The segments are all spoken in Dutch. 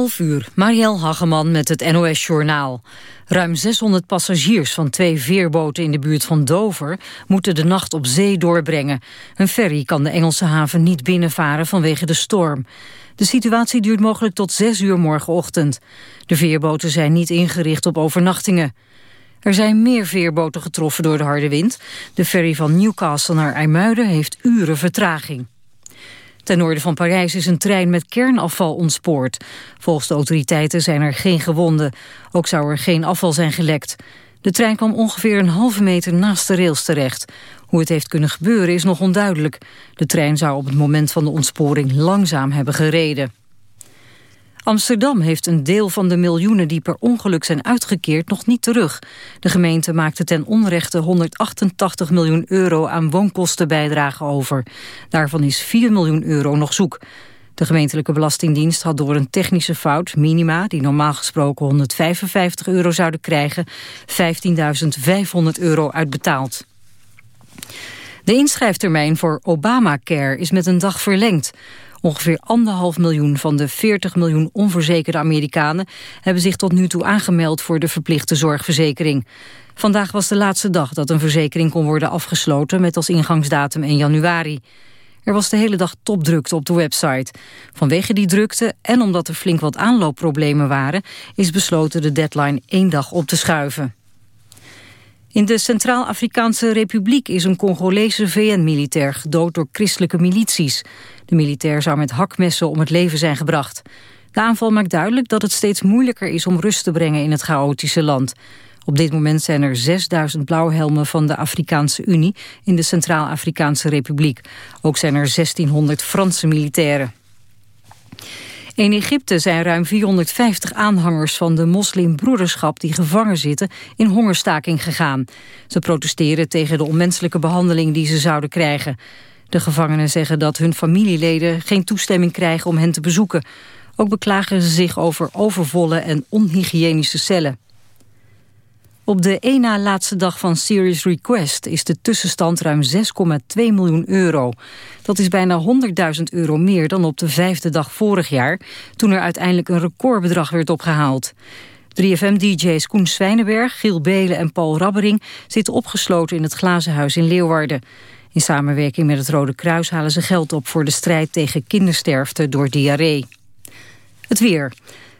11 uur, Marielle Hageman met het NOS Journaal. Ruim 600 passagiers van twee veerboten in de buurt van Dover... moeten de nacht op zee doorbrengen. Een ferry kan de Engelse haven niet binnenvaren vanwege de storm. De situatie duurt mogelijk tot 6 uur morgenochtend. De veerboten zijn niet ingericht op overnachtingen. Er zijn meer veerboten getroffen door de harde wind. De ferry van Newcastle naar IJmuiden heeft uren vertraging. Ten noorden van Parijs is een trein met kernafval ontspoord. Volgens de autoriteiten zijn er geen gewonden. Ook zou er geen afval zijn gelekt. De trein kwam ongeveer een halve meter naast de rails terecht. Hoe het heeft kunnen gebeuren is nog onduidelijk. De trein zou op het moment van de ontsporing langzaam hebben gereden. Amsterdam heeft een deel van de miljoenen die per ongeluk zijn uitgekeerd nog niet terug. De gemeente maakte ten onrechte 188 miljoen euro aan woonkostenbijdrage over. Daarvan is 4 miljoen euro nog zoek. De gemeentelijke belastingdienst had door een technische fout minima, die normaal gesproken 155 euro zouden krijgen, 15.500 euro uitbetaald. De inschrijftermijn voor Obamacare is met een dag verlengd. Ongeveer anderhalf miljoen van de 40 miljoen onverzekerde Amerikanen... hebben zich tot nu toe aangemeld voor de verplichte zorgverzekering. Vandaag was de laatste dag dat een verzekering kon worden afgesloten... met als ingangsdatum 1 januari. Er was de hele dag topdrukte op de website. Vanwege die drukte en omdat er flink wat aanloopproblemen waren... is besloten de deadline één dag op te schuiven. In de Centraal-Afrikaanse Republiek is een Congolese VN-militair gedood door christelijke milities. De militair zou met hakmessen om het leven zijn gebracht. De aanval maakt duidelijk dat het steeds moeilijker is om rust te brengen in het chaotische land. Op dit moment zijn er 6000 blauwhelmen van de Afrikaanse Unie in de Centraal-Afrikaanse Republiek. Ook zijn er 1600 Franse militairen. In Egypte zijn ruim 450 aanhangers van de moslimbroederschap die gevangen zitten in hongerstaking gegaan. Ze protesteren tegen de onmenselijke behandeling die ze zouden krijgen. De gevangenen zeggen dat hun familieleden geen toestemming krijgen om hen te bezoeken. Ook beklagen ze zich over overvolle en onhygiënische cellen. Op de één na laatste dag van Serious Request is de tussenstand ruim 6,2 miljoen euro. Dat is bijna 100.000 euro meer dan op de vijfde dag vorig jaar... toen er uiteindelijk een recordbedrag werd opgehaald. 3FM-dj's Koen Zwijnenberg, Giel Belen en Paul Rabbering... zitten opgesloten in het Glazen Huis in Leeuwarden. In samenwerking met het Rode Kruis halen ze geld op... voor de strijd tegen kindersterfte door diarree. Het weer.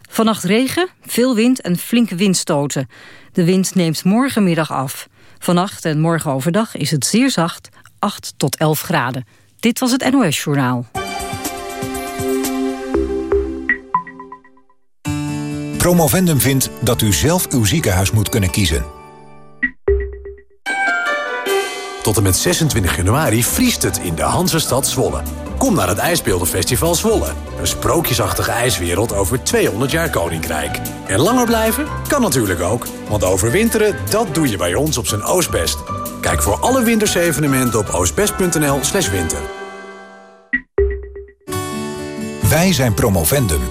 Vannacht regen, veel wind en flinke windstoten. De wind neemt morgenmiddag af. Vannacht en morgen overdag is het zeer zacht, 8 tot 11 graden. Dit was het NOS Journaal. Promovendum vindt dat u zelf uw ziekenhuis moet kunnen kiezen. Tot en met 26 januari vriest het in de Hansestad Zwolle. Kom naar het IJsbeeldenfestival Zwolle. Een sprookjesachtige ijswereld over 200 jaar Koninkrijk. En langer blijven? Kan natuurlijk ook. Want overwinteren, dat doe je bij ons op zijn Oostbest. Kijk voor alle wintersevenementen op oostbest.nl slash winter. Wij zijn Promovendum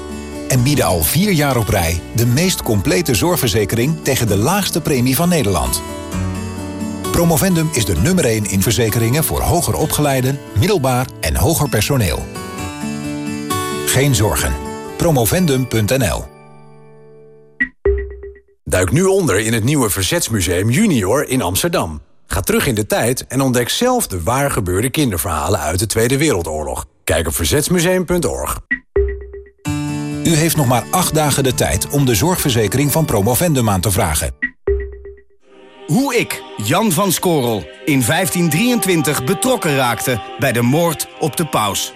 en bieden al vier jaar op rij... de meest complete zorgverzekering tegen de laagste premie van Nederland. Promovendum is de nummer 1 in verzekeringen voor hoger opgeleiden, middelbaar en hoger personeel. Geen zorgen. Promovendum.nl Duik nu onder in het nieuwe Verzetsmuseum Junior in Amsterdam. Ga terug in de tijd en ontdek zelf de waar gebeurde kinderverhalen uit de Tweede Wereldoorlog. Kijk op verzetsmuseum.org. U heeft nog maar acht dagen de tijd om de zorgverzekering van Promovendum aan te vragen. Hoe ik, Jan van Skorrel, in 1523 betrokken raakte bij de moord op de paus.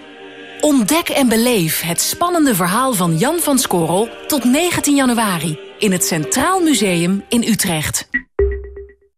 Ontdek en beleef het spannende verhaal van Jan van Skorrel tot 19 januari in het Centraal Museum in Utrecht.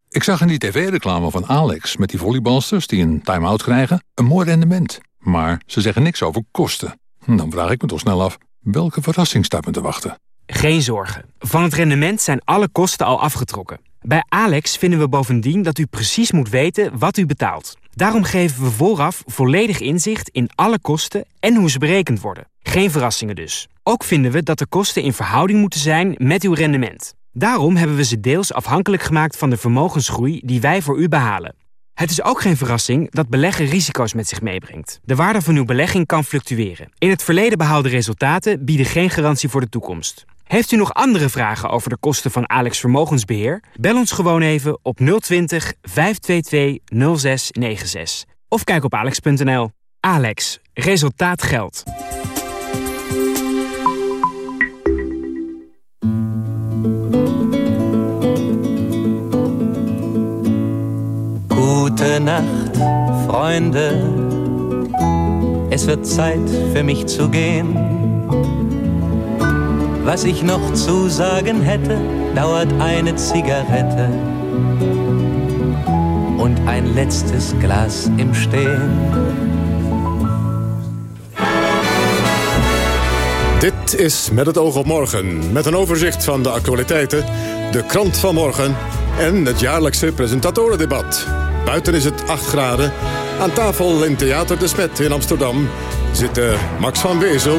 Ik zag in die tv-reclame van Alex met die volleybalsters die een time-out krijgen een mooi rendement. Maar ze zeggen niks over kosten. Dan vraag ik me toch snel af, welke verrassing staat me te wachten? Geen zorgen. Van het rendement zijn alle kosten al afgetrokken. Bij Alex vinden we bovendien dat u precies moet weten wat u betaalt. Daarom geven we vooraf volledig inzicht in alle kosten en hoe ze berekend worden. Geen verrassingen dus. Ook vinden we dat de kosten in verhouding moeten zijn met uw rendement. Daarom hebben we ze deels afhankelijk gemaakt van de vermogensgroei die wij voor u behalen. Het is ook geen verrassing dat beleggen risico's met zich meebrengt. De waarde van uw belegging kan fluctueren. In het verleden behaalde resultaten bieden geen garantie voor de toekomst. Heeft u nog andere vragen over de kosten van Alex Vermogensbeheer? Bel ons gewoon even op 020 522 0696. Of kijk op alex.nl. Alex, resultaat geldt. Gute Nacht, Freunde. Es wird Zeit für mich zu gehen. Was ich noch zu sagen hätte, dauert eine Zigarette und ein letztes Glas im Stehen. Dit is Met het oog op morgen, met een overzicht van de actualiteiten, de krant van morgen en het jaarlijkse presentatorendebat. Buiten is het 8 graden. Aan tafel in Theater de Smet in Amsterdam zitten Max van Wezel,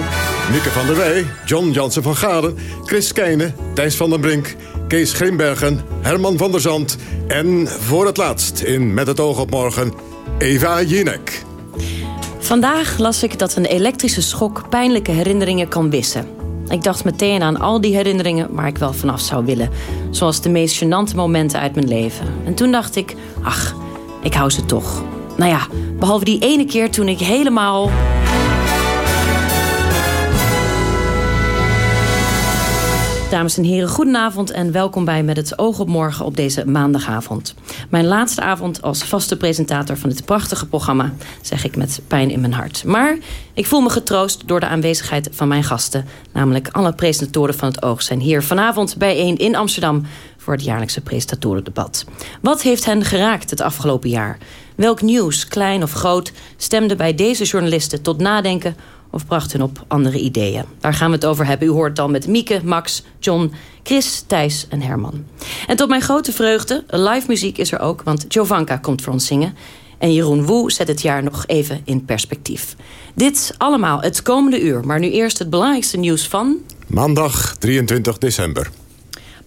Mieke van der Wij, John Jansen van Garen, Chris Keijne, Thijs van den Brink, Kees Grimbergen, Herman van der Zand en voor het laatst in Met het oog op morgen Eva Jinek. Vandaag las ik dat een elektrische schok pijnlijke herinneringen kan wissen. Ik dacht meteen aan al die herinneringen waar ik wel vanaf zou willen. Zoals de meest gênante momenten uit mijn leven. En toen dacht ik, ach, ik hou ze toch. Nou ja, behalve die ene keer toen ik helemaal... Dames en heren, goedenavond en welkom bij Met het oog op morgen op deze maandagavond. Mijn laatste avond als vaste presentator van dit prachtige programma, zeg ik met pijn in mijn hart. Maar ik voel me getroost door de aanwezigheid van mijn gasten. Namelijk alle presentatoren van het oog zijn hier vanavond bijeen in Amsterdam voor het jaarlijkse presentatorendebat. Wat heeft hen geraakt het afgelopen jaar? Welk nieuws, klein of groot, stemde bij deze journalisten tot nadenken of bracht hun op andere ideeën. Daar gaan we het over hebben. U hoort dan met Mieke, Max, John, Chris, Thijs en Herman. En tot mijn grote vreugde, live muziek is er ook... want Jovanka komt voor ons zingen. En Jeroen Woe zet het jaar nog even in perspectief. Dit allemaal het komende uur. Maar nu eerst het belangrijkste nieuws van... Maandag 23 december.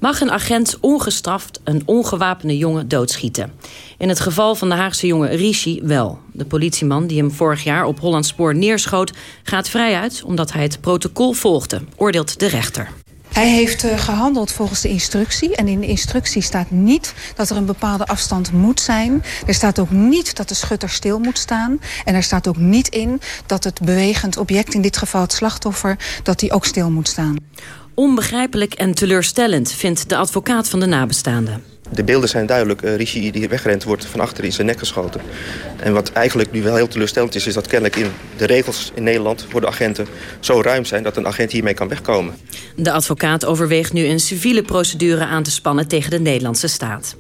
Mag een agent ongestraft een ongewapende jongen doodschieten? In het geval van de Haagse jongen Rishi wel. De politieman die hem vorig jaar op Hollandspoor neerschoot... gaat vrij uit omdat hij het protocol volgde, oordeelt de rechter. Hij heeft uh, gehandeld volgens de instructie. En in de instructie staat niet dat er een bepaalde afstand moet zijn. Er staat ook niet dat de schutter stil moet staan. En er staat ook niet in dat het bewegend object, in dit geval het slachtoffer... dat die ook stil moet staan. Onbegrijpelijk en teleurstellend, vindt de advocaat van de nabestaanden. De beelden zijn duidelijk. Uh, Rishi die wegrent wordt van achter in zijn nek geschoten. En wat eigenlijk nu wel heel teleurstellend is... is dat kennelijk in de regels in Nederland voor de agenten zo ruim zijn... dat een agent hiermee kan wegkomen. De advocaat overweegt nu een civiele procedure aan te spannen... tegen de Nederlandse staat.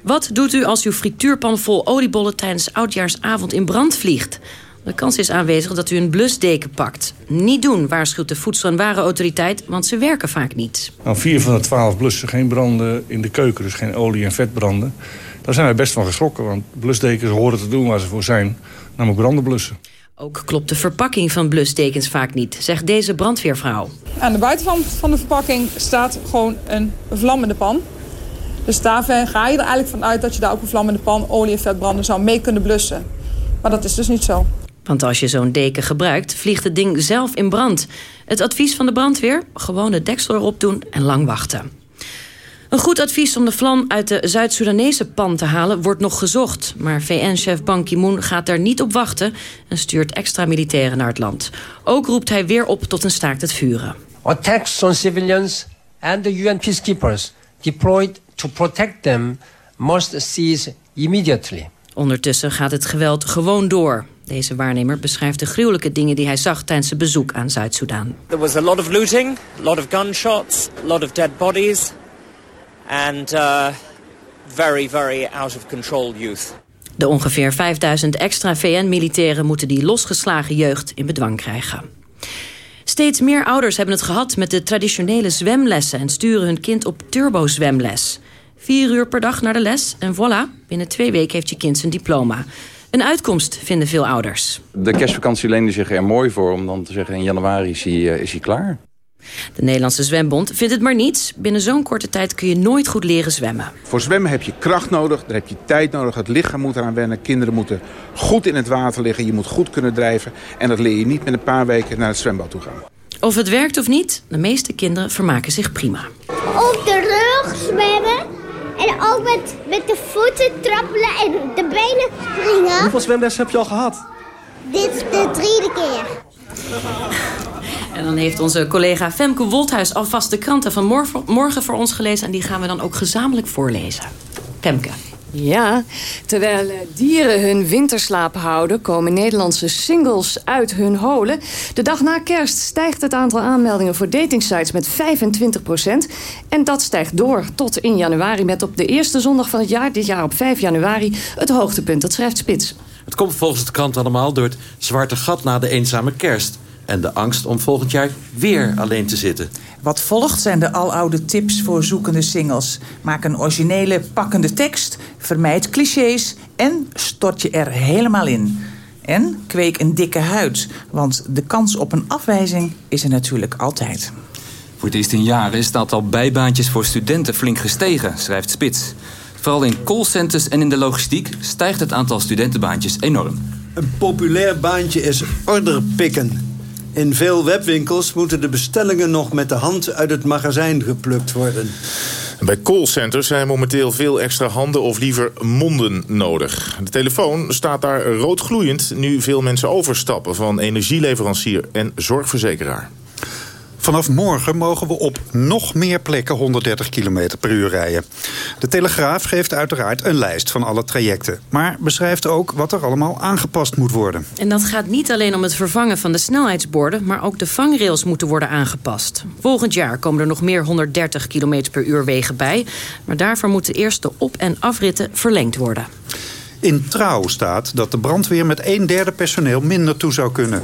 Wat doet u als uw frituurpan vol oliebollen tijdens oudjaarsavond in brand vliegt? De kans is aanwezig dat u een blusdeken pakt. Niet doen, waarschuwt de Voedsel- en Warenautoriteit, want ze werken vaak niet. Nou, vier van de twaalf blussen geen branden in de keuken, dus geen olie- en vetbranden. Daar zijn wij best van geschrokken, want blusdekens horen te doen waar ze voor zijn. Namelijk branden blussen. Ook klopt de verpakking van blusdekens vaak niet, zegt deze brandweervrouw. Aan de buitenkant van de verpakking staat gewoon een vlammende pan. Dus daar ga je er eigenlijk van uit dat je daar ook een vlammende pan, olie en vetbranden zou mee kunnen blussen. Maar dat is dus niet zo. Want als je zo'n deken gebruikt, vliegt het ding zelf in brand. Het advies van de brandweer? Gewoon het deksel erop doen en lang wachten. Een goed advies om de vlam uit de Zuid-Soedanese pan te halen wordt nog gezocht. Maar VN-chef Ban Ki-moon gaat daar niet op wachten en stuurt extra militairen naar het land. Ook roept hij weer op tot een staakt het vuren. Attacks on civilians and the UN peacekeepers deployed to protect them must cease immediately. Ondertussen gaat het geweld gewoon door. Deze waarnemer beschrijft de gruwelijke dingen die hij zag tijdens zijn bezoek aan Zuid-Soedan. There was a lot of looting, a lot of gunshots, a lot of dead bodies and uh, very, very out of control youth. De ongeveer 5000 extra VN-militairen moeten die losgeslagen jeugd in bedwang krijgen. Steeds meer ouders hebben het gehad met de traditionele zwemlessen... en sturen hun kind op turbozwemles. Vier uur per dag naar de les en voilà, binnen twee weken heeft je kind zijn diploma. Een uitkomst vinden veel ouders. De kerstvakantie leende zich er mooi voor om dan te zeggen... in januari is hij, is hij klaar. De Nederlandse Zwembond vindt het maar niets. Binnen zo'n korte tijd kun je nooit goed leren zwemmen. Voor zwemmen heb je kracht nodig, daar heb je tijd nodig. Het lichaam moet eraan wennen. Kinderen moeten goed in het water liggen. Je moet goed kunnen drijven. En dat leer je niet met een paar weken naar het zwembad toe gaan. Of het werkt of niet, de meeste kinderen vermaken zich prima. Op de rug zwemmen. En ook met, met de voeten trappelen en de benen springen. Hoeveel zwemlessen heb je al gehad? Dit is de driede keer. En dan heeft onze collega Femke Wolthuis alvast de kranten van morgen voor ons gelezen. En die gaan we dan ook gezamenlijk voorlezen. Femke. Ja, terwijl eh, dieren hun winterslaap houden... komen Nederlandse singles uit hun holen. De dag na kerst stijgt het aantal aanmeldingen voor datingsites met 25% En dat stijgt door tot in januari met op de eerste zondag van het jaar... dit jaar op 5 januari het hoogtepunt. Dat schrijft Spits. Het komt volgens de krant allemaal door het zwarte gat na de eenzame kerst... en de angst om volgend jaar weer alleen te zitten. Wat volgt zijn de aloude tips voor zoekende singles. Maak een originele, pakkende tekst, vermijd clichés en stort je er helemaal in. En kweek een dikke huid, want de kans op een afwijzing is er natuurlijk altijd. Voor het eerst in jaren is het aantal bijbaantjes voor studenten flink gestegen, schrijft Spits. Vooral in callcenters en in de logistiek stijgt het aantal studentenbaantjes enorm. Een populair baantje is orderpikken. In veel webwinkels moeten de bestellingen nog met de hand uit het magazijn geplukt worden. Bij callcenters zijn momenteel veel extra handen of liever monden nodig. De telefoon staat daar roodgloeiend nu veel mensen overstappen... van energieleverancier en zorgverzekeraar. Vanaf morgen mogen we op nog meer plekken 130 km per uur rijden. De Telegraaf geeft uiteraard een lijst van alle trajecten... maar beschrijft ook wat er allemaal aangepast moet worden. En dat gaat niet alleen om het vervangen van de snelheidsborden... maar ook de vangrails moeten worden aangepast. Volgend jaar komen er nog meer 130 km per uur wegen bij... maar daarvoor moeten eerst de op- en afritten verlengd worden. In Trouw staat dat de brandweer met een derde personeel minder toe zou kunnen.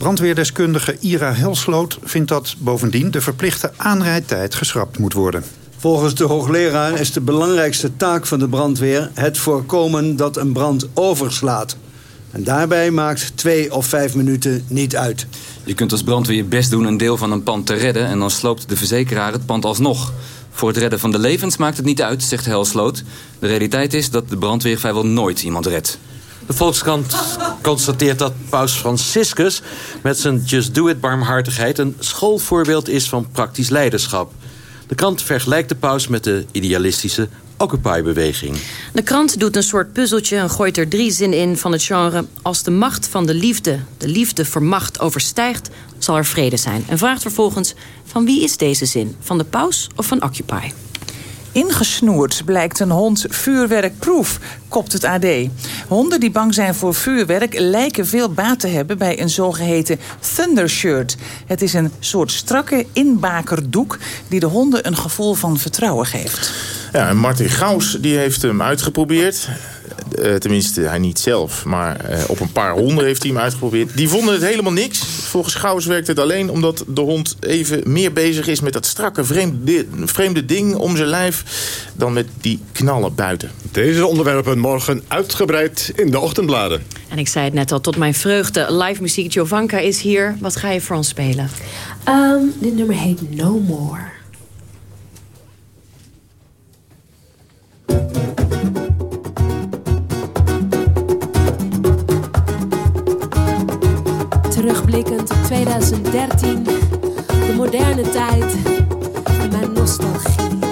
Brandweerdeskundige Ira Helsloot vindt dat bovendien de verplichte aanrijdtijd geschrapt moet worden. Volgens de hoogleraar is de belangrijkste taak van de brandweer... het voorkomen dat een brand overslaat. En daarbij maakt twee of vijf minuten niet uit. Je kunt als brandweer je best doen een deel van een pand te redden... en dan sloopt de verzekeraar het pand alsnog. Voor het redden van de levens maakt het niet uit, zegt Helsloot. De realiteit is dat de brandweer vrijwel nooit iemand redt. De Volkskrant constateert dat paus Franciscus... met zijn Just Do It barmhartigheid... een schoolvoorbeeld is van praktisch leiderschap. De krant vergelijkt de paus met de idealistische Occupy-beweging. De krant doet een soort puzzeltje en gooit er drie zinnen in van het genre... als de macht van de liefde de liefde voor macht overstijgt... zal er vrede zijn. En vraagt vervolgens, van wie is deze zin? Van de paus of van Occupy? Ingesnoerd blijkt een hond vuurwerkproef, kopt het AD. Honden die bang zijn voor vuurwerk lijken veel baat te hebben bij een zogeheten thundershirt. Het is een soort strakke inbakerdoek die de honden een gevoel van vertrouwen geeft. Ja, en Martin Gaus die heeft hem uitgeprobeerd. Uh, tenminste, hij niet zelf, maar uh, op een paar honden heeft hij hem uitgeprobeerd. Die vonden het helemaal niks. Volgens Gaus werkt het alleen omdat de hond even meer bezig is... met dat strakke vreemde, vreemde ding om zijn lijf... dan met die knallen buiten. Deze onderwerpen morgen uitgebreid in de ochtendbladen. En ik zei het net al, tot mijn vreugde. Live muziek, Jovanka is hier. Wat ga je voor ons spelen? Um, dit nummer heet No More. 2013, de moderne tijd en mijn nostalgie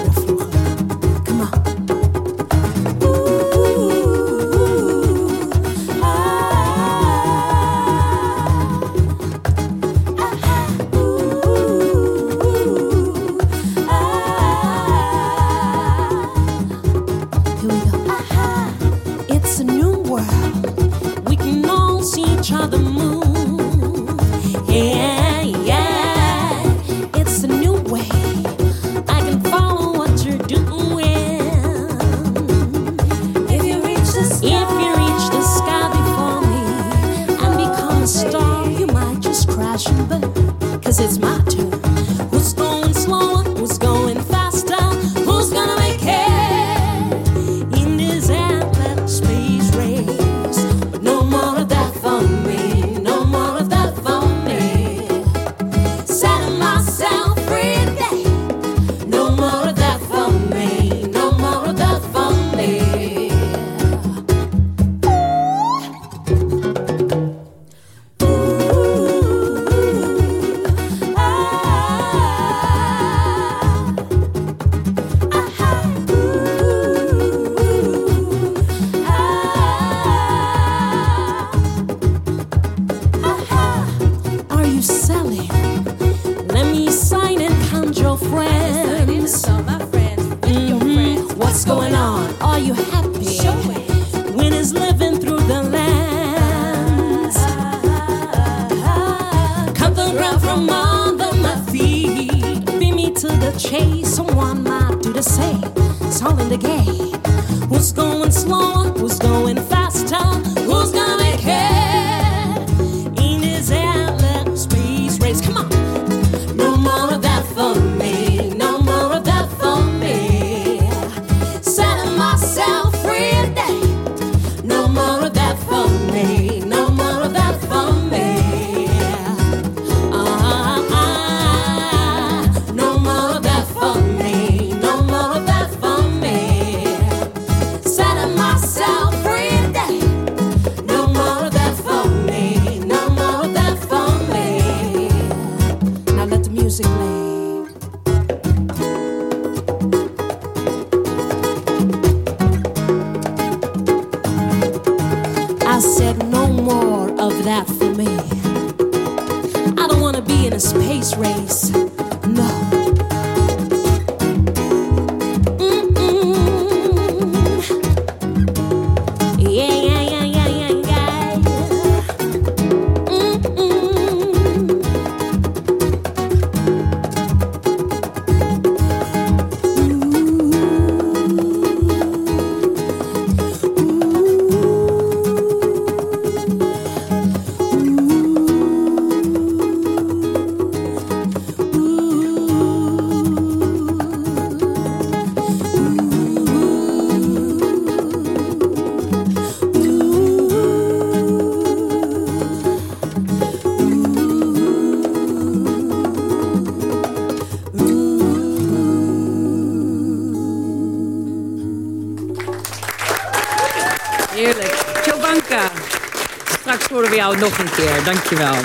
nog een keer. Dankjewel.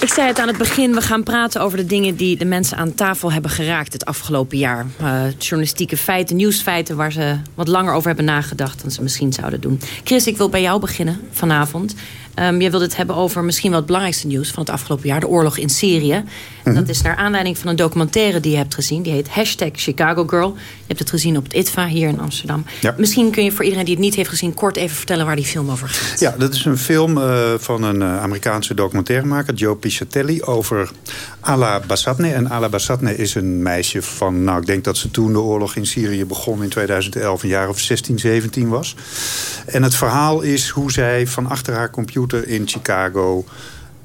Ik zei het aan het begin, we gaan praten over de dingen die de mensen aan tafel hebben geraakt het afgelopen jaar. Eh, journalistieke feiten, nieuwsfeiten waar ze wat langer over hebben nagedacht dan ze misschien zouden doen. Chris, ik wil bij jou beginnen vanavond. Ehm je wilde het hebben over misschien wel het belangrijkste nieuws van het afgelopen jaar, de oorlog in Syrië. En dat is naar aanleiding van een documentaire die je hebt gezien. Die heet Hashtag Chicago Girl. Je hebt het gezien op het ITVA hier in Amsterdam. Ja. Misschien kun je voor iedereen die het niet heeft gezien kort even vertellen waar die film over gaat. Ja, dat is een film eh, van een eh, Amerikaanse documentairemaker, Joe Piscatelli, over Ala Bassatne. En Ala Bassatne is een meisje van, nou, ik denk dat ze toen de oorlog in Syrië begon in 2011, een jaar of 16, 17 was. En het verhaal is hoe zij van achter haar computer in Chicago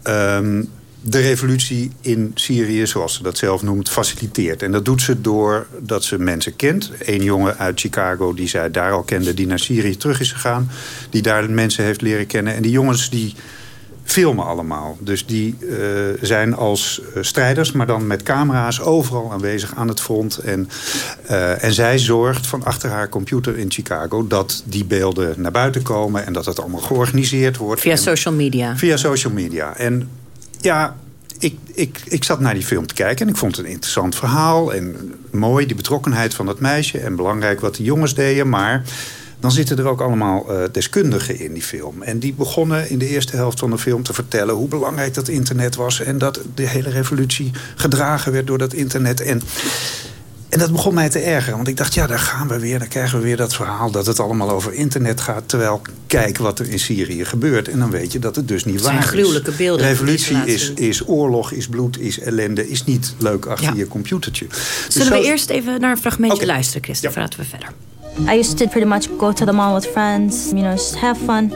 ehm, de revolutie in Syrië, zoals ze dat zelf noemt, faciliteert. En dat doet ze door dat ze mensen kent. Eén jongen uit Chicago die zij daar al kende, die naar Syrië terug is gegaan. Die daar mensen heeft leren kennen. En die jongens die filmen allemaal. Dus die eh, zijn als eh, strijders, maar dan met camera's overal aanwezig aan het front. En, eh, en zij zorgt van achter haar computer in Chicago dat die beelden naar buiten komen en dat het allemaal georganiseerd wordt. Via En- social media. Via social media. En ja, ik, ik, ik zat naar die film te kijken en ik vond het een interessant verhaal. En mooi, die betrokkenheid van dat meisje. En belangrijk wat de jongens deden. Maar dan zitten er ook allemaal eh, deskundigen in die film. En die begonnen in de eerste helft van de film te vertellen... hoe belangrijk dat internet was. En dat de hele revolutie gedragen werd door dat internet. En en dat begon mij te ergeren. Want ik dacht, ja, daar gaan we weer. Dan krijgen we weer dat verhaal dat het allemaal over internet gaat. Terwijl, kijk wat er in Syrië gebeurt. En dan weet je dat het dus niet Het waar gruwelijke is. beelden die Revolutie is, is oorlog, is bloed, is ellende. Is niet leuk achter Ja. je computertje. Dus Zullen we zo- eerst even naar een fragmentje luisteren, Chris? Dan praten we verder. I used to pretty much go to the mall with friends, you know, just have fun.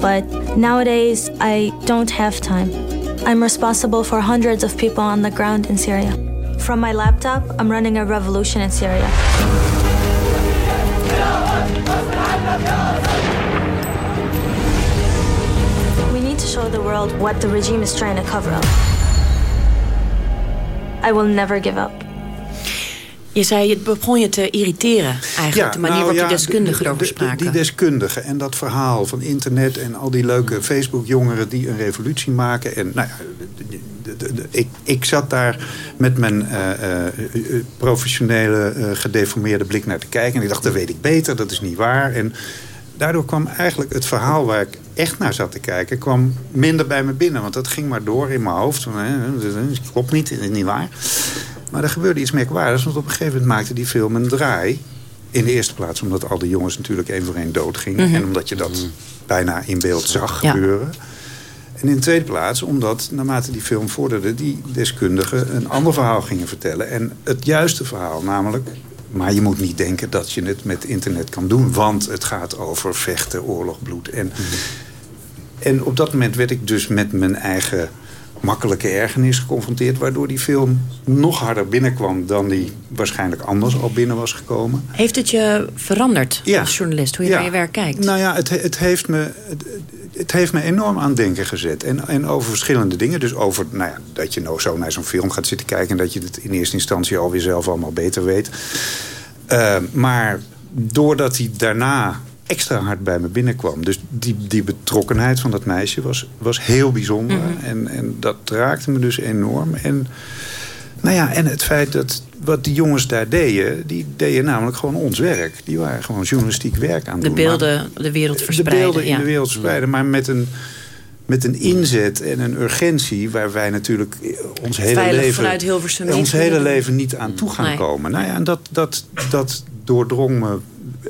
But nowadays, I don't have time. I'm responsible for hundreds of people on the ground in Syria. From my laptop, I'm running a revolution in Syria. We need to show the world what the regime is trying to cover up. I will never give up. Je zei, het begon je te irriteren eigenlijk. de manier nou waarop ja, de deskundigen de- erover spraken. Die deskundigen en dat verhaal van internet en al die leuke Facebook-jongeren die een revolutie maken. En nou ja, ik, ik zat daar met mijn eh, eh, eh, professionele eh, gedeformeerde blik naar te kijken. En ik dacht, dat weet ik beter, dat is niet waar. En daardoor kwam eigenlijk het verhaal waar ik echt naar zat te kijken... kwam minder bij me binnen. Want dat ging maar door in mijn hoofd. Dat klopt niet, dat is niet waar. Maar er gebeurde iets merkwaardigs. Want op een gegeven moment maakte die film een draai. In de eerste plaats omdat al die jongens natuurlijk één voor één doodgingen. Mhm. En omdat je dat bijna in beeld zag Ja. gebeuren. En in de tweede plaats omdat, naarmate die film vorderde... die deskundigen een ander verhaal gingen vertellen. En het juiste verhaal, namelijk... maar je moet niet denken dat je het met internet kan doen... want het gaat over vechten, oorlog, bloed. En, en op dat moment werd ik dus met mijn eigen makkelijke ergernis geconfronteerd... waardoor die film nog harder binnenkwam dan die waarschijnlijk anders al binnen was gekomen. Heeft het je veranderd Ja. als journalist, hoe je Ja. naar je werk kijkt? Nou ja, het, het, heeft me, het, het heeft me enorm aan denken gezet. En, en over verschillende dingen. Dus over nou ja, dat je nou zo naar zo'n film gaat zitten kijken... en dat je het in eerste instantie alweer zelf allemaal beter weet. Eh, maar doordat hij daarna extra hard bij me binnenkwam... dus die, die betrokkenheid van dat meisje was, was heel bijzonder. Mhm. en, en dat raakte me dus enorm. En, nou ja, en het feit dat wat die jongens daar deden... die deden namelijk gewoon ons werk. Die waren gewoon journalistiek werk aan het De doen. Maar- beelden de wereld de verspreiden. beelden in de wereld verspreiden. Maar met een, met een inzet en een urgentie... waar wij natuurlijk ons hele Veilig leven, vanuit Hilversum niet ons hele leven niet aan toe gaan Nee. komen. Nou ja, en dat, dat, dat doordrong me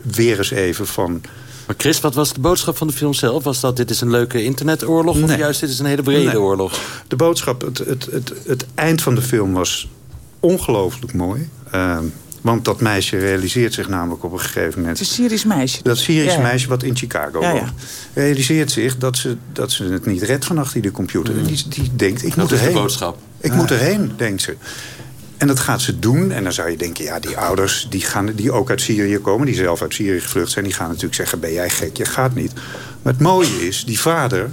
weer eens even van... Maar Chris, wat was de boodschap van de film zelf? Was dat dit is een leuke internetoorlog of juist dit is een hele brede Nee. oorlog? De boodschap, het, het, het, het eind van de film was ongelooflijk mooi. Ehm, want dat meisje realiseert zich namelijk op een gegeven moment... Het is een Syrisch meisje. Dat Syrisch Ja, ja. meisje wat in Chicago Ja, ja. woont. Realiseert zich dat ze, dat ze het niet redt van achter die computer. En die, die denkt, ik Dat moet is de erheen. boodschap. Ik moet erheen, denkt ze. En dat gaat ze doen. En dan zou je denken, ja, die ouders die, gaan, die ook uit Syrië komen... die zelf uit Syrië gevlucht zijn... die gaan natuurlijk zeggen, ben jij gek, je gaat niet. Maar het mooie is, die vader...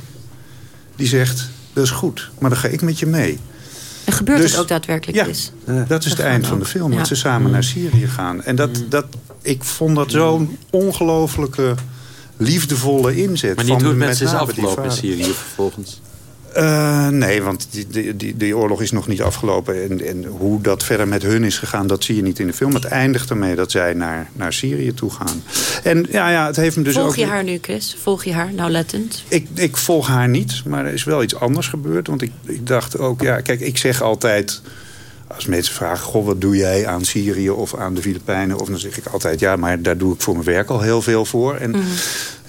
die zegt, dat is goed, maar dan ga ik met je mee. En gebeurt Dus- het ook daadwerkelijk Ja, is? dat is het eind van de film. Ja. Dat ze samen naar Syrië gaan. En dat, dat, ik vond dat zo'n ongelofelijke, liefdevolle inzet. Maar niet van hoe het met met ze is afgelopen in. Syrië vervolgens. Eh, nee, want die, die, die, die oorlog is nog niet afgelopen. En, en hoe dat verder met hun is gegaan, dat zie je niet in de film. Het eindigt ermee dat zij naar, naar Syrië toe gaan. En ja, ja, het heeft me dus Volg ook... je haar nu, Chris? Volg je haar nauwlettend? Ik, ik volg haar niet, maar er is wel iets anders gebeurd. Want ik, ik dacht ook, ja, kijk, ik zeg altijd... Als mensen vragen, goh, wat doe jij aan Syrië of aan de Filipijnen? Of dan zeg ik altijd, ja, maar daar doe ik voor mijn werk al heel veel voor. En,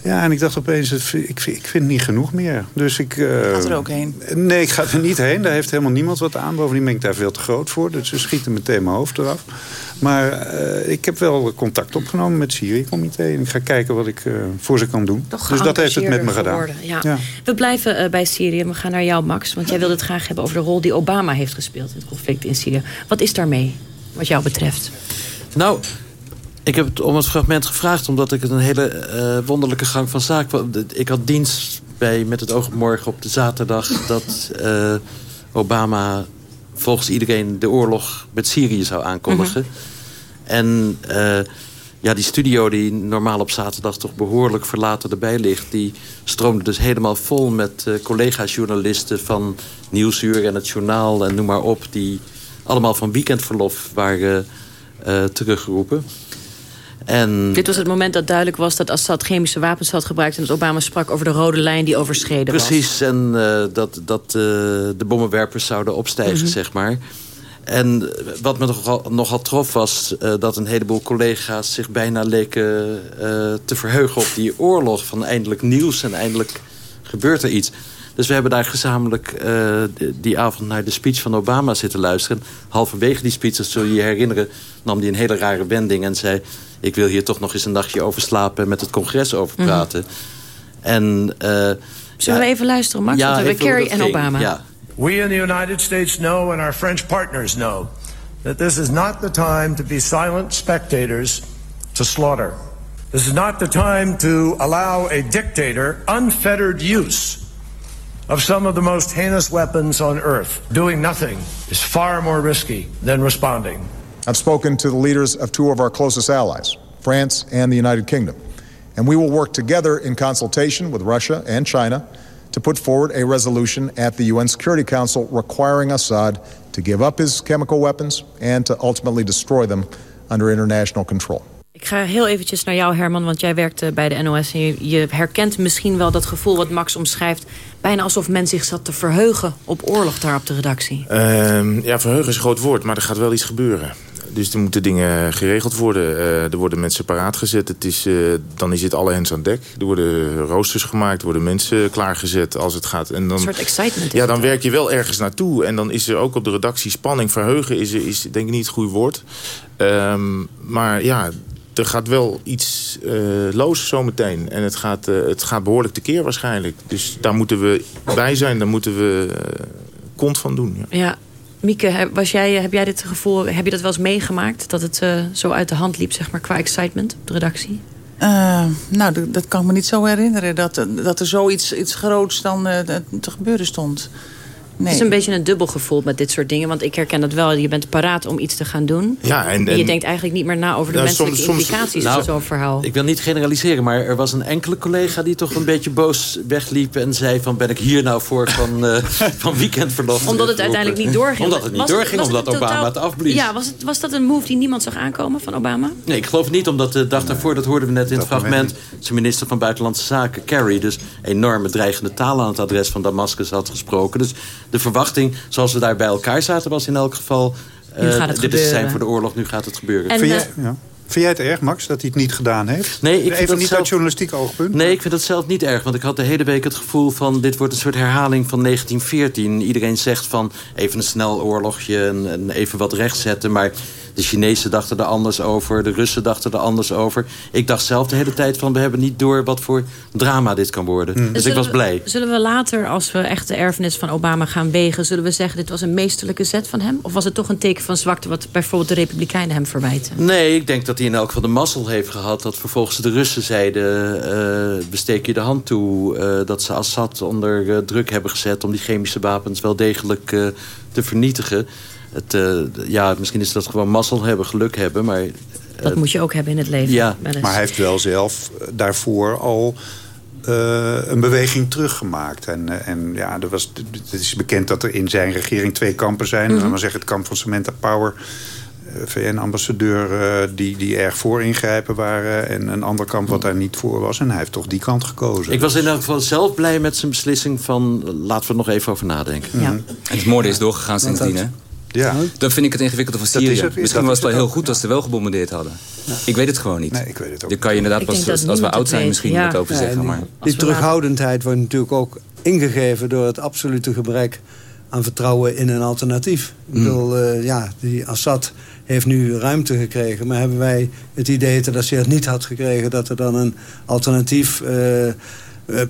Ja, en ik dacht opeens, ik, vind- ik vind het niet genoeg meer. Dus ik... eh, Gaat er ook heen? Nee, ik ga er niet heen. Daar heeft helemaal niemand wat aan. Bovendien ben ik daar veel te groot voor. Dus ze schieten meteen mijn hoofd eraf. Maar eh, ik heb wel contact opgenomen met het Syrië-comité. En ik ga kijken wat ik eh, voor ze kan doen. Toch dus dat heeft het met me gedaan. Ja. We blijven eh, bij Syrië. We gaan naar jou, Max. Want jij wilde het graag hebben over de rol die Obama heeft gespeeld... in het conflict in Syrië. Wat is daarmee, wat jou betreft? Nou, ik heb het om het fragment gevraagd... omdat ik het een hele eh, wonderlijke gang van zaak... Ik had dienst bij Met het oog op morgen op de zaterdag... dat eh, Obama volgens iedereen de oorlog met Syrië zou aankondigen. En eh, ja, die studio die normaal op zaterdag toch behoorlijk verlaten erbij ligt... die stroomde dus helemaal vol met collega-journalisten van Nieuwsuur en het Journaal en noem maar op... die allemaal van weekendverlof waren teruggeroepen. En Dit was het moment dat duidelijk was dat Assad chemische wapens had gebruikt... en dat Obama sprak over de rode lijn die overschreden was. Precies, en eh, dat, dat eh, de bommenwerpers zouden opstijgen, Mhm. zeg maar. En wat me nogal, nogal trof was eh, dat een heleboel collega's zich bijna leken te verheugen op die oorlog. Van eindelijk nieuws en eindelijk gebeurt er iets. Dus we hebben daar gezamenlijk die, die avond naar de speech van Obama zitten luisteren. Halverwege die speech, dat zul je je herinneren, nam hij een hele rare wending en zei... ik wil hier toch nog eens een nachtje over slapen en met het congres over Mhm. praten. En, eh, Zullen we even luisteren, Max? Want we Kerry en. Obama. Ja. We in the United States know and our French partners know that this is not the time to be silent spectators to slaughter. This is not the time to allow a dictator unfettered use of some of the most heinous weapons on earth. Doing nothing is far more risky than responding. I've spoken to the leaders of two of our closest allies, France and the United Kingdom. And we will work together in consultation with Russia and China to put forward a resolution at the UN Security Council requiring Assad to give up his chemical weapons and to ultimately destroy them under international control. Ik ga heel eventjes naar jou, Herman, want jij werkte bij de NOS... en je, je herkent misschien wel dat gevoel wat Max omschrijft... bijna alsof men zich zat te verheugen op oorlog daar op de redactie. Ehm, ja, verheugen is een groot woord, maar er gaat wel iets gebeuren. Dus er moeten dingen geregeld worden. Eh, er worden mensen paraat gezet. Het is, eh, dan is het alle hens aan dek. Er worden roosters gemaakt, er worden mensen klaargezet als het gaat. En dan, Een soort excitement. Ja, dan werk je wel ergens naartoe. En dan is er ook op de redactie spanning. Verheugen is, is denk ik niet het goede woord. Ehm, maar ja, er gaat wel iets eh los zometeen. En het gaat, het gaat behoorlijk tekeer waarschijnlijk. Dus daar moeten we bij zijn. Daar moeten we kont van doen. Ja. Ja. Mieke, was jij, heb jij dit gevoel, heb je dat wel eens meegemaakt? Dat het eh, zo uit de hand liep, zeg maar, qua excitement op de redactie? Eh, nou, dat kan ik me niet zo herinneren. Dat, dat er zoiets iets groots dan eh, te gebeuren stond. Nee. Het is een beetje een dubbel gevoel met dit soort dingen. Want ik herken dat wel. Je bent paraat om iets te gaan doen. Ja, en, En je en- denkt eigenlijk niet meer na over de Nou, menselijke soms- implicaties Nou, van zo'n verhaal. Ik wil niet generaliseren, maar er was een enkele collega... die toch een beetje boos wegliep en zei van... ben ik hier nou voor van, eh, van weekendverlof? Omdat het uiteindelijk niet doorging. Omdat het niet Was doorging, omdat Obama totaal- het afblies. Ja, was, het, was dat een move die niemand zag aankomen van Obama? Nee, ik geloof het niet, omdat de dag daarvoor, dat hoorden we net in het fragment... zijn minister van Buitenlandse Zaken, Kerry... dus enorme dreigende taal aan het adres van Damascus had gesproken. Dus de verwachting, zoals we daar bij elkaar zaten, was in elk geval... Nu eh, gaat het dit is gebeuren. zijn voor de oorlog, nu gaat het gebeuren. En, Vind, eh, jij, ja. Vind jij het erg, Max, dat hij het niet gedaan heeft? Nee, ik vind Even dat niet zelf- uit journalistiek oogpunt. Nee, ik vind dat zelf niet erg. Want ik had de hele week het gevoel van... dit wordt een soort herhaling van 1914. Iedereen zegt van even een snel oorlogje en, en even wat rechtzetten. Maar de Chinezen dachten er anders over. De Russen dachten er anders over. Ik dacht zelf de hele tijd van... we hebben niet door wat voor drama dit kan worden. Dus ik was we- blij. Zullen we later, als we echt de erfenis van Obama gaan wegen... zullen we zeggen, dit was een meesterlijke zet van hem? Of was het toch een teken van zwakte... wat bijvoorbeeld de Republikeinen hem verwijten? Nee, ik denk dat hij in elk geval de mazzel heeft gehad... dat vervolgens de Russen zeiden... eh we steken je de hand toe. eh, dat ze Assad onder eh, druk hebben gezet... om die chemische wapens wel degelijk eh, te vernietigen. Het, eh, ja, misschien is dat gewoon mazzel hebben, geluk hebben. Maar, Dat moet je ook hebben in het leven. Ja. Maar hij heeft wel zelf eh, daarvoor al eh, een beweging teruggemaakt. En, eh, en ja, er was, het is bekend dat er in zijn regering twee kampen zijn. Laten we maar zeggen het kamp van Samantha Power... eh, VN-ambassadeur eh, die, die erg voor ingrijpen waren... en een ander kamp wat daar niet voor was. En hij heeft toch die kant gekozen. Ik was in elk geval zelf blij met zijn beslissing van... eh, laten we er nog even over nadenken. Ja. En het moorden is doorgegaan sindsdien, hè? Ja. Dan vind ik het ingewikkelde van Dat Syrië. het- Misschien dat was het wel heel goed als ze wel gebombardeerd hadden. Ik weet het gewoon niet. Nee, ik weet het ook Dit kan je inderdaad pas dat als we oud zijn weet. misschien Ja. wat over Ja, zeggen. en Maar Die terughoudendheid wordt natuurlijk ook ingegeven door het absolute gebrek aan vertrouwen in een alternatief. Ik bedoel, eh, ja, die Assad heeft nu ruimte gekregen. Maar hebben wij het idee dat als hij het niet had gekregen... dat er dan een alternatief eh, eh,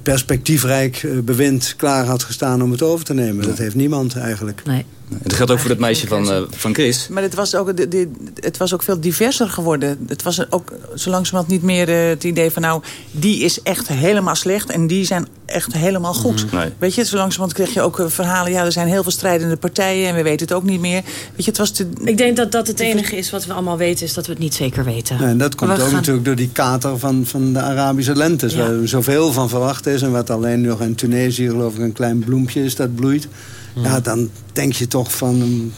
perspectiefrijk bewind klaar had gestaan om het over te nemen. Dat heeft niemand eigenlijk. Nee. Het geldt ook voor dat meisje van, eh, van Chris. Maar het was, ook, de- de- het was ook veel diverser geworden. Het was ook zo langzamerhand niet meer eh, het idee van... nou, die is echt helemaal slecht en die zijn echt helemaal goed. Mhm. Nee. Weet je, zo langzamerhand kreeg je ook eh, verhalen... ja, er zijn heel veel strijdende partijen en we weten het ook niet meer. Weet je, het was te, Ik denk dat dat het enige is wat we allemaal weten... is dat we het niet zeker weten. Ja, en dat komt ook gaan- natuurlijk door die kater van, van de Arabische lentes. Ja. Waar er zoveel van verwacht is. En wat alleen nog in Tunesië geloof ik een klein bloempje is dat bloeit. Ja, dan denk je toch van...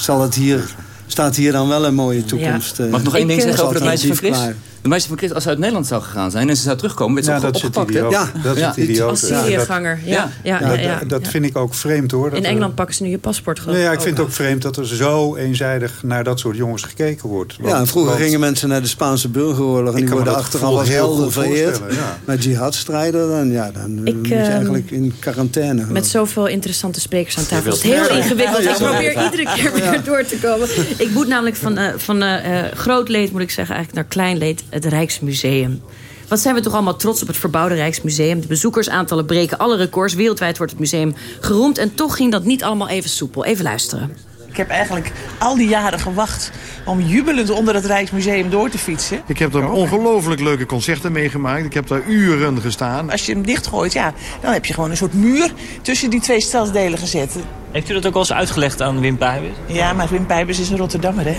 zal het hier, staat hier dan wel een mooie toekomst. eh, Mag ik nog één ding zeggen over dat meisje van Chris? alternatief De meisje van Chris, als ze uit Nederland zou gegaan zijn... en ze zou terugkomen, werd ze Ja, dat is het opgepakt. idioot. Ja. dat is Ja. het idioot. Als Ja, dat- Syriëganger. Ja, ja, ja, dat, ja, dat vind ik ook vreemd hoor. Dat In er- Engeland pakken ze nu je paspoort geloof Nee, ja, ik ik vind het ook. vreemd dat er zo eenzijdig naar dat soort jongens gekeken wordt. Ja, en vroeger gingen mensen naar de Spaanse burgeroorlog... en Ik die worden dat achteraf als heel helden vereerd. ja. Maar jihadstrijder, dan, ja, dan Ik, moet je ehm, eigenlijk in quarantaine. Met ik. zoveel interessante sprekers aan tafel. Het is heel ingewikkeld. Ja, Ik probeer ja. iedere keer weer door te komen. Ik moet namelijk van, eh, van eh, eh, groot leed, moet ik zeggen, eigenlijk naar klein leed, het Rijksmuseum. Wat zijn we toch allemaal trots op het verbouwde Rijksmuseum. De bezoekersaantallen breken alle records. Wereldwijd wordt het museum geroemd. En toch ging dat niet allemaal even soepel. Even luisteren. Ik heb eigenlijk al die jaren gewacht om jubelend onder het Rijksmuseum door te fietsen. Ik heb er ongelooflijk leuke concerten meegemaakt. Ik heb daar uren gestaan. Als je hem dichtgooit, ja, dan heb je gewoon een soort muur tussen die twee stadsdelen gezet. Heeft u dat ook al eens uitgelegd aan Wim Pijbers? Ja, maar Wim Pijbers is een Rotterdammer, hè?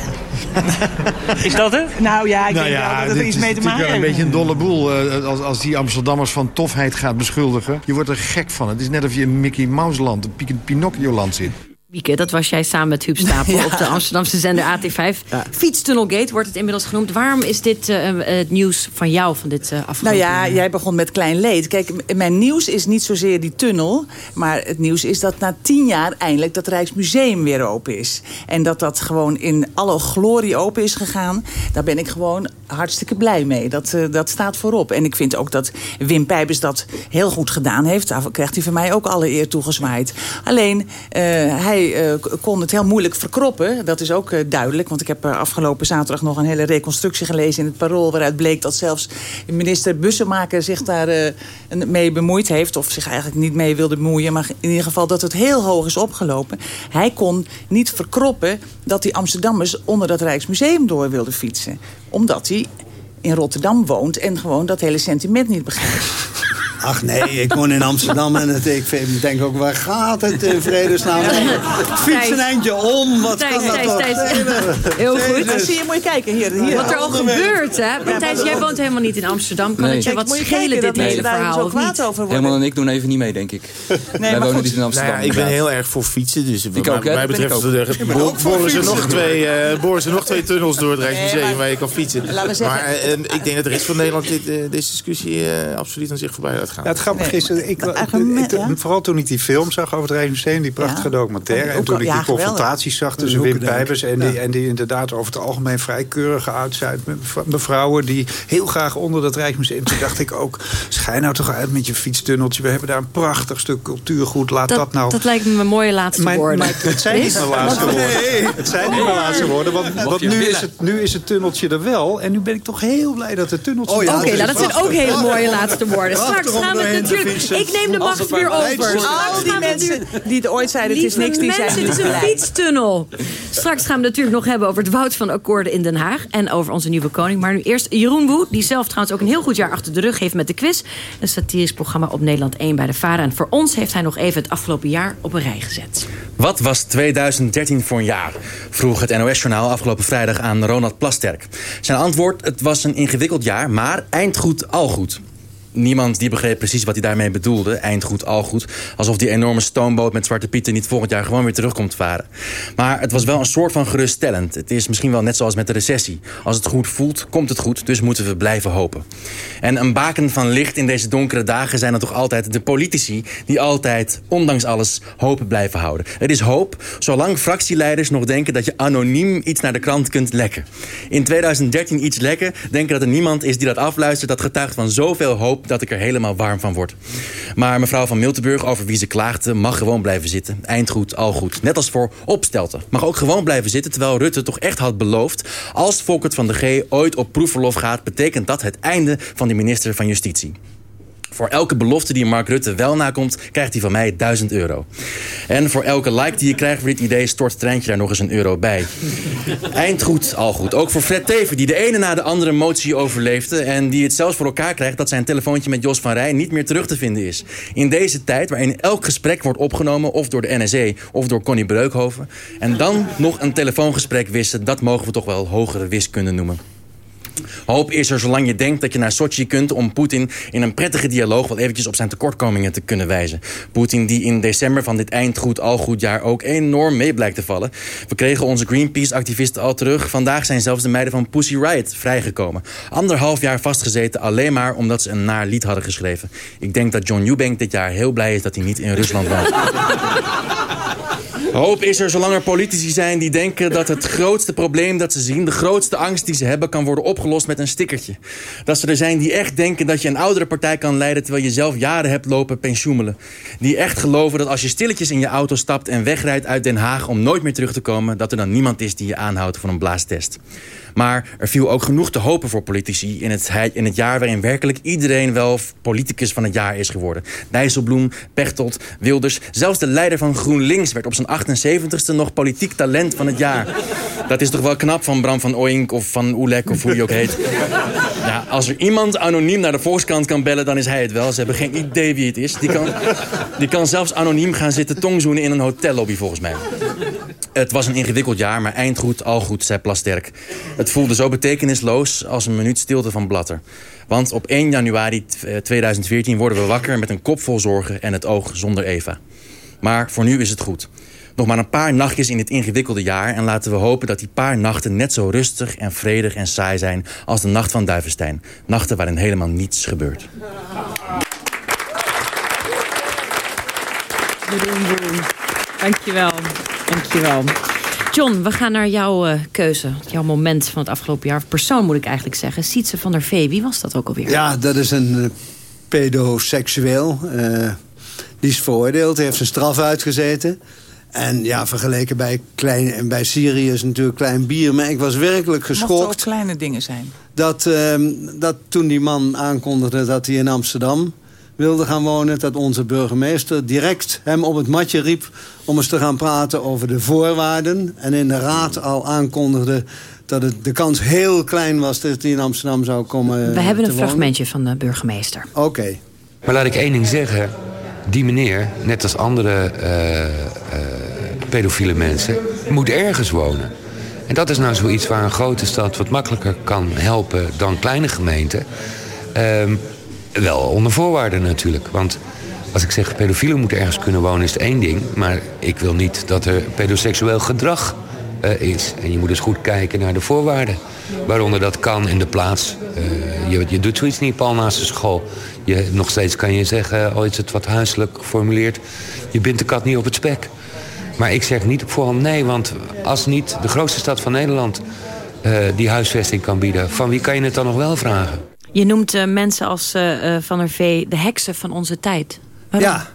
Is dat het? Nou ja, ik Nou denk wel dat er dit iets is mee te natuurlijk maken wel een heeft. beetje een dolle boel eh, als, als die Amsterdammers van tofheid gaat beschuldigen. Je wordt er gek van. Het is net of je in Mickey Mouse land, een Pin- Pinocchio land zit. Wieke, dat was jij samen met Huub Stapel Ja. op de Amsterdamse zender AT5. Fietstunnelgate wordt het inmiddels genoemd. Waarom is dit eh, eh, het nieuws van jou van dit eh Nou ja, jij begon met klein leed. Kijk, mijn nieuws is niet zozeer die tunnel. Maar het nieuws is dat na tien jaar eindelijk dat Rijksmuseum weer open is. En dat dat gewoon in alle glorie open is gegaan. Daar ben ik gewoon hartstikke blij mee. Dat, dat staat voorop. En ik vind ook dat Wim Pijpers dat heel goed gedaan heeft. Daar krijgt hij van mij ook alle eer toegezwaaid. Alleen, hij eh, kon het heel moeilijk verkroppen. Dat is ook eh, duidelijk. Want ik heb eh, afgelopen zaterdag nog een hele reconstructie gelezen in het Parool. Waaruit bleek dat zelfs minister Bussemaker zich daar mee bemoeid heeft. Of zich eigenlijk niet mee wilde bemoeien. Maar in ieder geval dat het heel hoog is opgelopen. Hij kon niet verkroppen dat die Amsterdammers onder dat Rijksmuseum door wilden fietsen. Omdat hij in Rotterdam woont en gewoon dat hele sentiment niet begrijpt. Ach nee, ik woon in Amsterdam en het, ik vind- denk ook, waar gaat het in vredesnaam? Fiets een eindje om, wat Thijs, kan dat Thijs, toch? Thijs. Heel goed. Nou, zie je, moet je kijken. Hier, hier. Wat er al gebeurt, hè? Thijs, jij woont helemaal niet in Amsterdam. Kan Nee. het je Kijk, wat moet je schelen, dit hele verhaal, zo of kwaad niet? over worden. Helemaal en ik doen even niet mee, denk ik. Wij maar wonen goed. niet in Amsterdam. Nou ja, ik ben heel erg voor fietsen. Dus wat Ik ook, mij betreft ook. eh, boren ze nog twee, eh, boren ze nog twee tunnels door het Rijksmuseum Nee, maar- waar je kan fietsen. Laten we zeggen- Maar eh, ik denk dat de rest van Nederland dit, deze discussie eh, absoluut aan zich voorbij laat gaan. Ja, het grappige is, dat ik, ik- ja. vooral toen ik die film zag over het Rijksmuseum, die prachtige Ja. documentaire, en toen ik ja, die confrontaties zag tussen Wim Pijpers en, die, en die inderdaad over het algemeen vrij keurige uitzuid mevrouwen die heel graag onder dat Rijksmuseum. Toen dacht ik ook, schijn nou toch uit met je fietstunneltje. We hebben daar een prachtig stuk cultuurgoed. Laat dat, Dat, nou... dat lijkt me een mooie laatste woorden. maar het zijn niet mijn laatste woorden. Het zijn niet mijn laatste woorden. Want, nu, is het, nu is het tunneltje er wel. En nu ben ik toch heel blij dat het tunneltje Oh ja, Oké, nou dat zijn ook hele mooie laatste woorden. Straks gaan we het natuurlijk... Ik neem de macht het weer over. Al die het mensen die het ooit zeiden, het is niks, die zijn mensen, dit is een fietstunnel. Straks gaan we het natuurlijk nog hebben over het woud van akkoorden in Den Haag. En over onze nieuwe koning. Maar nu eerst Jeroen Woe, die zelf trouwens ook een heel goed jaar achter de rug heeft met de quiz. Een satirisch programma op Nederland 1 bij de VARA. En voor ons heeft hij nog even het afgelopen jaar op een rij gezet. Wat was 2013 voor een jaar? Vroeg het NOS-journaal afgelopen vrijdag aan Ronald Plasterk. Zijn antwoord, het was een ingewikkeld jaar, maar eindgoed al goed. Niemand die begreep precies wat hij daarmee bedoelde. Eindgoed, al goed. Alsof die enorme stoomboot met Zwarte Pieten niet volgend jaar gewoon weer terugkomt varen. Maar het was wel een soort van geruststellend. Het is misschien wel net zoals met de recessie. Als het goed voelt, komt het goed. Dus moeten we blijven hopen. En een baken van licht in deze donkere dagen zijn er toch altijd de politici... die altijd, ondanks alles, hoop blijven houden. Het is hoop, zolang fractieleiders nog denken... dat je anoniem iets naar de krant kunt lekken. In 2013 iets lekken, denken dat er niemand is die dat afluistert... dat getuigt van zoveel hoop dat ik er helemaal warm van word. Maar mevrouw van Miltenburg, over wie ze klaagde... mag gewoon blijven zitten. Eindgoed, al goed. Net als voor Opstelten. Mag ook gewoon blijven zitten, terwijl Rutte toch echt had beloofd... als Volkert van de G ooit op proefverlof gaat... betekent dat het einde van de minister van Justitie. Voor elke belofte die Mark Rutte wel nakomt, krijgt hij van mij 1000 euro. En voor elke like die je krijgt voor dit idee, stort Treintje daar nog eens een euro bij. Eindgoed, al goed. Ook voor Fred Teven, die de ene na de andere motie overleefde... en die het zelfs voor elkaar krijgt dat zijn telefoontje met Jos van Rij... niet meer terug te vinden is. In deze tijd waarin elk gesprek wordt opgenomen... of door de NSE of door Connie Breukhoven... en dan nog een telefoongesprek wissen... dat mogen we toch wel hogere wiskunde noemen. Hoop is er zolang je denkt dat je naar Sochi kunt om Poetin in een prettige dialoog wel eventjes op zijn tekortkomingen te kunnen wijzen. Poetin die in december van dit eindgoed al goed jaar ook enorm mee blijkt te vallen. We kregen onze Greenpeace-activisten al terug. Vandaag zijn zelfs de meiden van Pussy Riot vrijgekomen. Anderhalf jaar vastgezeten alleen maar omdat ze een naar lied hadden geschreven. Ik denk dat John Eubank dit jaar heel blij is dat hij niet in Rusland woont. Hoop is er zolang er politici zijn die denken dat het grootste probleem dat ze zien... de grootste angst die ze hebben kan worden opgelost met een stickertje. Dat ze er zijn die echt denken dat je een oudere partij kan leiden... terwijl je zelf jaren hebt lopen pensioemelen. Die echt geloven dat als je stilletjes in je auto stapt en wegrijdt uit Den Haag... om nooit meer terug te komen, dat er dan niemand is die je aanhoudt voor een blaastest. Maar er viel ook genoeg te hopen voor politici in het, in het jaar waarin werkelijk iedereen wel politicus van het jaar is geworden. Dijsselbloem, Pechtold, Wilders, zelfs de leider van GroenLinks werd op zijn 78ste nog politiek talent van het jaar. Dat is toch wel knap van Bram van Oink of van Oelek of hoe hij ook heet. Ja, als er iemand anoniem naar de Volkskrant kan bellen, dan is hij het wel. Ze hebben geen idee wie het is. Die kan, die kan zelfs anoniem gaan zitten tongzoenen in een hotellobby volgens mij. Het was een ingewikkeld jaar, maar eindgoed, al goed, zei Plasterk. Het voelde zo betekenisloos als een minuut stilte van Blatter. Want op 1 januari t- eh, 2014 worden we wakker met een kop vol zorgen en het oog zonder Eva. Maar voor nu is het goed. Nog maar een paar nachtjes in dit ingewikkelde jaar... en laten we hopen dat die paar nachten net zo rustig en vredig en saai zijn... als de nacht van Duivenstein. Nachten waarin helemaal niets gebeurt. Dankjewel. Dankjewel. John, we gaan naar jouw eh, keuze. Jouw moment van het afgelopen jaar. Of persoon moet ik eigenlijk zeggen. Sietse van der Vee. Wie was dat ook alweer? Ja, dat is een uh, pedoseksueel. Uh, die is veroordeeld, heeft zijn straf uitgezeten. En ja, vergeleken bij, klein, en bij Syrië is natuurlijk klein bier. Maar ik was werkelijk geschokt. Mochten ook kleine dingen zijn. Dat, uh, dat toen die man aankondigde dat hij in Amsterdam wilde gaan wonen... dat onze burgemeester direct hem op het matje riep... om eens te gaan praten over de voorwaarden. En in de raad al aankondigde dat het de kans heel klein was... dat hij in Amsterdam zou komen We hebben een wonen. fragmentje van de burgemeester. Oké. Okay. Maar laat ik één ding zeggen. Die meneer, net als andere uh, uh, pedofiele mensen... moet ergens wonen. En dat is nou zoiets waar een grote stad wat makkelijker kan helpen... dan kleine gemeenten. Um, wel onder voorwaarden natuurlijk. Want als ik zeg pedofielen moeten ergens kunnen wonen is het één ding. Maar ik wil niet dat er pedoseksueel gedrag uh, is. En je moet dus goed kijken naar de voorwaarden. Waaronder dat kan in de plaats. Uh, je, doet zoiets niet pal naast de school. Je, nog steeds kan je zeggen, oh is het wat huiselijk geformuleerd. Je bindt de kat niet op het spek. Maar ik zeg niet op voorhand nee. Want als niet de grootste stad van Nederland uh, die huisvesting kan bieden... van wie kan je het dan nog wel vragen? Je noemt uh, mensen als uh, Van der Vee de heksen van onze tijd. Waarom? Ja,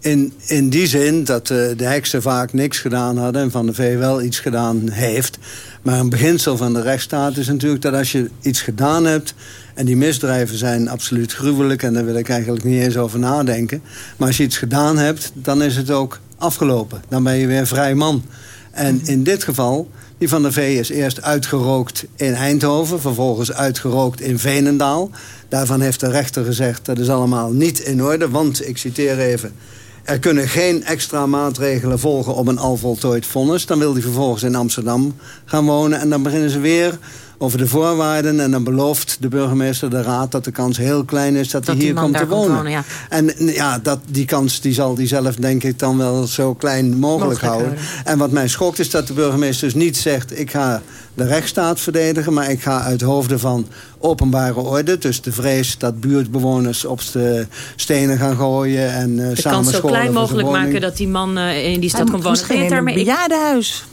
in, in die zin dat uh, de heksen vaak niks gedaan hadden... en Van der Vee wel iets gedaan heeft. Maar een beginsel van de rechtsstaat is natuurlijk dat als je iets gedaan hebt... en die misdrijven zijn absoluut gruwelijk... en daar wil ik eigenlijk niet eens over nadenken. Maar als je iets gedaan hebt, dan is het ook afgelopen. Dan ben je weer vrij man. En in dit geval... Die van der Vee is eerst uitgerookt in Eindhoven, vervolgens uitgerookt in Veenendaal. Daarvan heeft de rechter gezegd dat is allemaal niet in orde, want, ik citeer even... er kunnen geen extra maatregelen volgen op een al voltooid vonnis. Dan wil hij vervolgens in Amsterdam gaan wonen en dan beginnen ze weer over de voorwaarden. En dan belooft de burgemeester de raad dat de kans heel klein is dat, dat hij hier komt te wonen. wonen ja. En ja, dat, die kans die zal hij zelf denk ik dan wel zo klein mogelijk, mogelijk houden. houden. En wat mij schokt is dat de burgemeester dus niet zegt... ik ga de rechtsstaat verdedigen, maar ik ga uit hoofden van openbare orde. Dus de vrees dat buurtbewoners op de stenen gaan gooien en uh, De kans zo klein mogelijk maken dat die man uh, in die stad komt wonen. Misschien in een bejaardenhuis.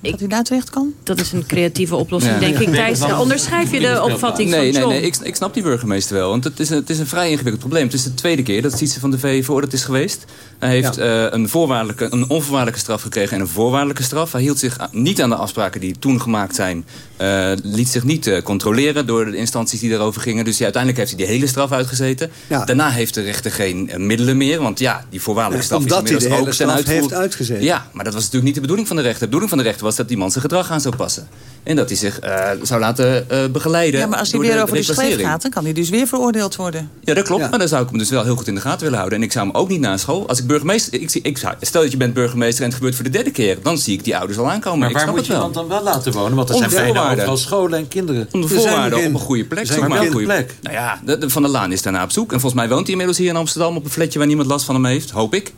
Ik, dat u daar terecht kan? Dat is een creatieve oplossing, ja. denk ik. Thijs, onderschrijf je de opvatting nee, van John? Nee, nee, ik, ik snap die burgemeester wel. Want het is, een, het is een vrij ingewikkeld probleem. Het is de tweede keer dat Sietse van de V veroordeeld is geweest. Hij heeft ja. uh, een, voorwaardelijke, een onvoorwaardelijke straf gekregen en een voorwaardelijke straf. Hij hield zich niet aan de afspraken die toen gemaakt zijn. Uh, liet zich niet uh, controleren door de instanties die daarover gingen. Dus ja, uiteindelijk heeft hij die hele straf uitgezeten. Ja. Daarna heeft de rechter geen middelen meer. Want ja, die voorwaardelijke straf Omdat is inmiddels hij de ook straf ten heeft uitgezeten. Ja, maar dat was natuurlijk niet de bedoeling van de rechter. De bedoeling van de was dat die man zijn gedrag aan zou passen. En dat hij zich uh, zou laten uh, begeleiden. Ja, maar als hij weer de, over de schreef gaat, dan kan hij dus weer veroordeeld worden. Ja, dat klopt. Ja. Maar dan zou ik hem dus wel heel goed in de gaten willen houden. En ik zou hem ook niet na school. Als ik burgemeester. Ik, ik zou, stel dat je bent burgemeester en het gebeurt voor de derde keer. Dan zie ik die ouders al aankomen. Maar ik waar snap moet het je wel. iemand dan wel laten wonen? Want er zijn de bijna voorwaarden. overal scholen en kinderen. Om de Er zijn voorwaarden op een goede plek. zoek maar geen een goede plek. Nou ja, de, de Van der Laan is daarna op zoek. En volgens mij woont hij inmiddels hier in Amsterdam op een flatje waar niemand last van hem heeft. Hoop ik.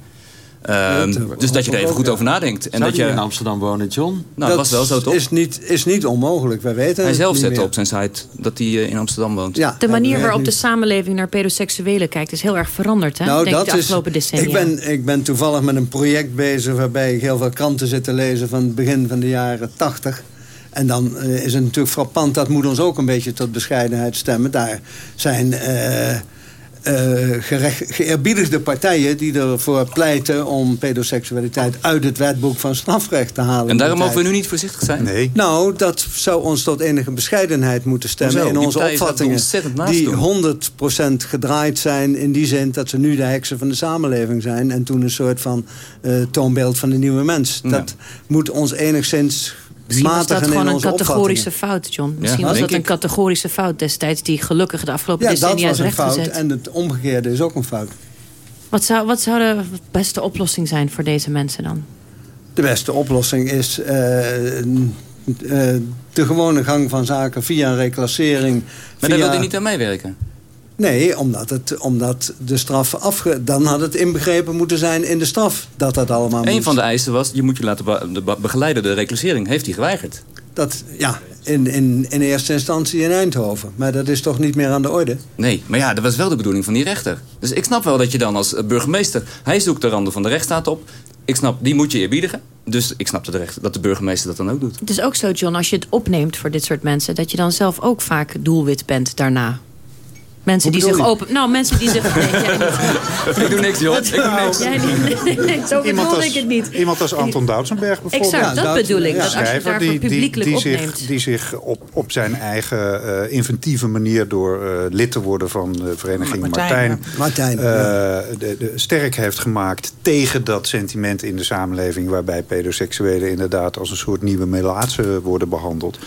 Ehm, dus dat je er even goed over nadenkt. En Zou dat je, in Amsterdam wonen, John? nou, dat was wel zo toch? Is niet, is niet onmogelijk, wij weten Hij het zelf zette op zijn site dat hij eh, in Amsterdam woont. Ja, De manier waarop de samenleving naar pedoseksuelen kijkt... is heel erg veranderd, hè? Nou, denk ik, dat de is, afgelopen decennia. ik, ben, ik ben toevallig met een project bezig... waarbij ik heel veel kranten zit te lezen van het begin van de jaren tachtig. En dan eh, is het natuurlijk frappant, dat moet ons ook een beetje tot bescheidenheid stemmen. Daar zijn eh, gerecht, geëerbiedigde partijen die ervoor pleiten... om pedoseksualiteit uit het wetboek van strafrecht te halen. En daarom mogen we nu niet voorzichtig zijn? Nee. Nou, dat zou ons tot enige bescheidenheid moeten stemmen Hoezo? in onze opvattingen. Die toen. 100% gedraaid zijn in die zin dat ze nu de heksen van de samenleving zijn. En toen een soort van eh, toonbeeld van de nieuwe mens. Ja. Dat moet ons enigszins Misschien was dat gewoon een categorische fout, John. Misschien was dat een ik. categorische fout destijds... die gelukkig de afgelopen Ja, dat decennia is was een fout. rechtgezet. En het omgekeerde is ook een fout. Wat zou, wat zou de beste oplossing zijn voor deze mensen dan? De beste oplossing is eh, eh, de gewone gang van zaken via een reclassering. Maar via... daar wil hij niet aan meewerken. Nee, omdat, het, omdat de straf afge... Dan had het inbegrepen moeten zijn in de straf dat dat allemaal Een van de eisen was, je moet je laten be- de be- begeleiden. De reclassering heeft hij geweigerd. Dat, ja, in, in, in eerste instantie in Eindhoven. Maar dat is toch niet meer aan de orde? Nee, maar ja, dat was wel de bedoeling van die rechter. Dus ik snap wel dat je dan als eh, burgemeester... Hij zoekt de randen van de rechtsstaat op. Ik snap, die moet je eerbiedigen. Dus ik snap dat de, rechter, dat de burgemeester dat dan ook doet. Het is ook zo, John, als je het opneemt voor dit soort mensen... dat je dan zelf ook vaak doelwit bent daarna. Mensen Hoe die zich je? open... Nou, mensen die zich... Nee, jij niet. ik doe niks, joh. Ik doe niks. Jij niet. Nee, nee, zo bedoelde als, ik het niet. Iemand als Anton Doutsenberg bijvoorbeeld. Exact, dat bedoel ik. Dat als je daarvoor die, die, publiekelijk die, zich, opneemt. die zich op, op zijn eigen eh, inventieve manier... door eh, lid te worden van de vereniging Martijn, Martijn... ja. Eh, de, de, sterk heeft gemaakt tegen dat sentiment in de samenleving... waarbij pedoseksuelen inderdaad als een soort nieuwe melaatse worden behandeld.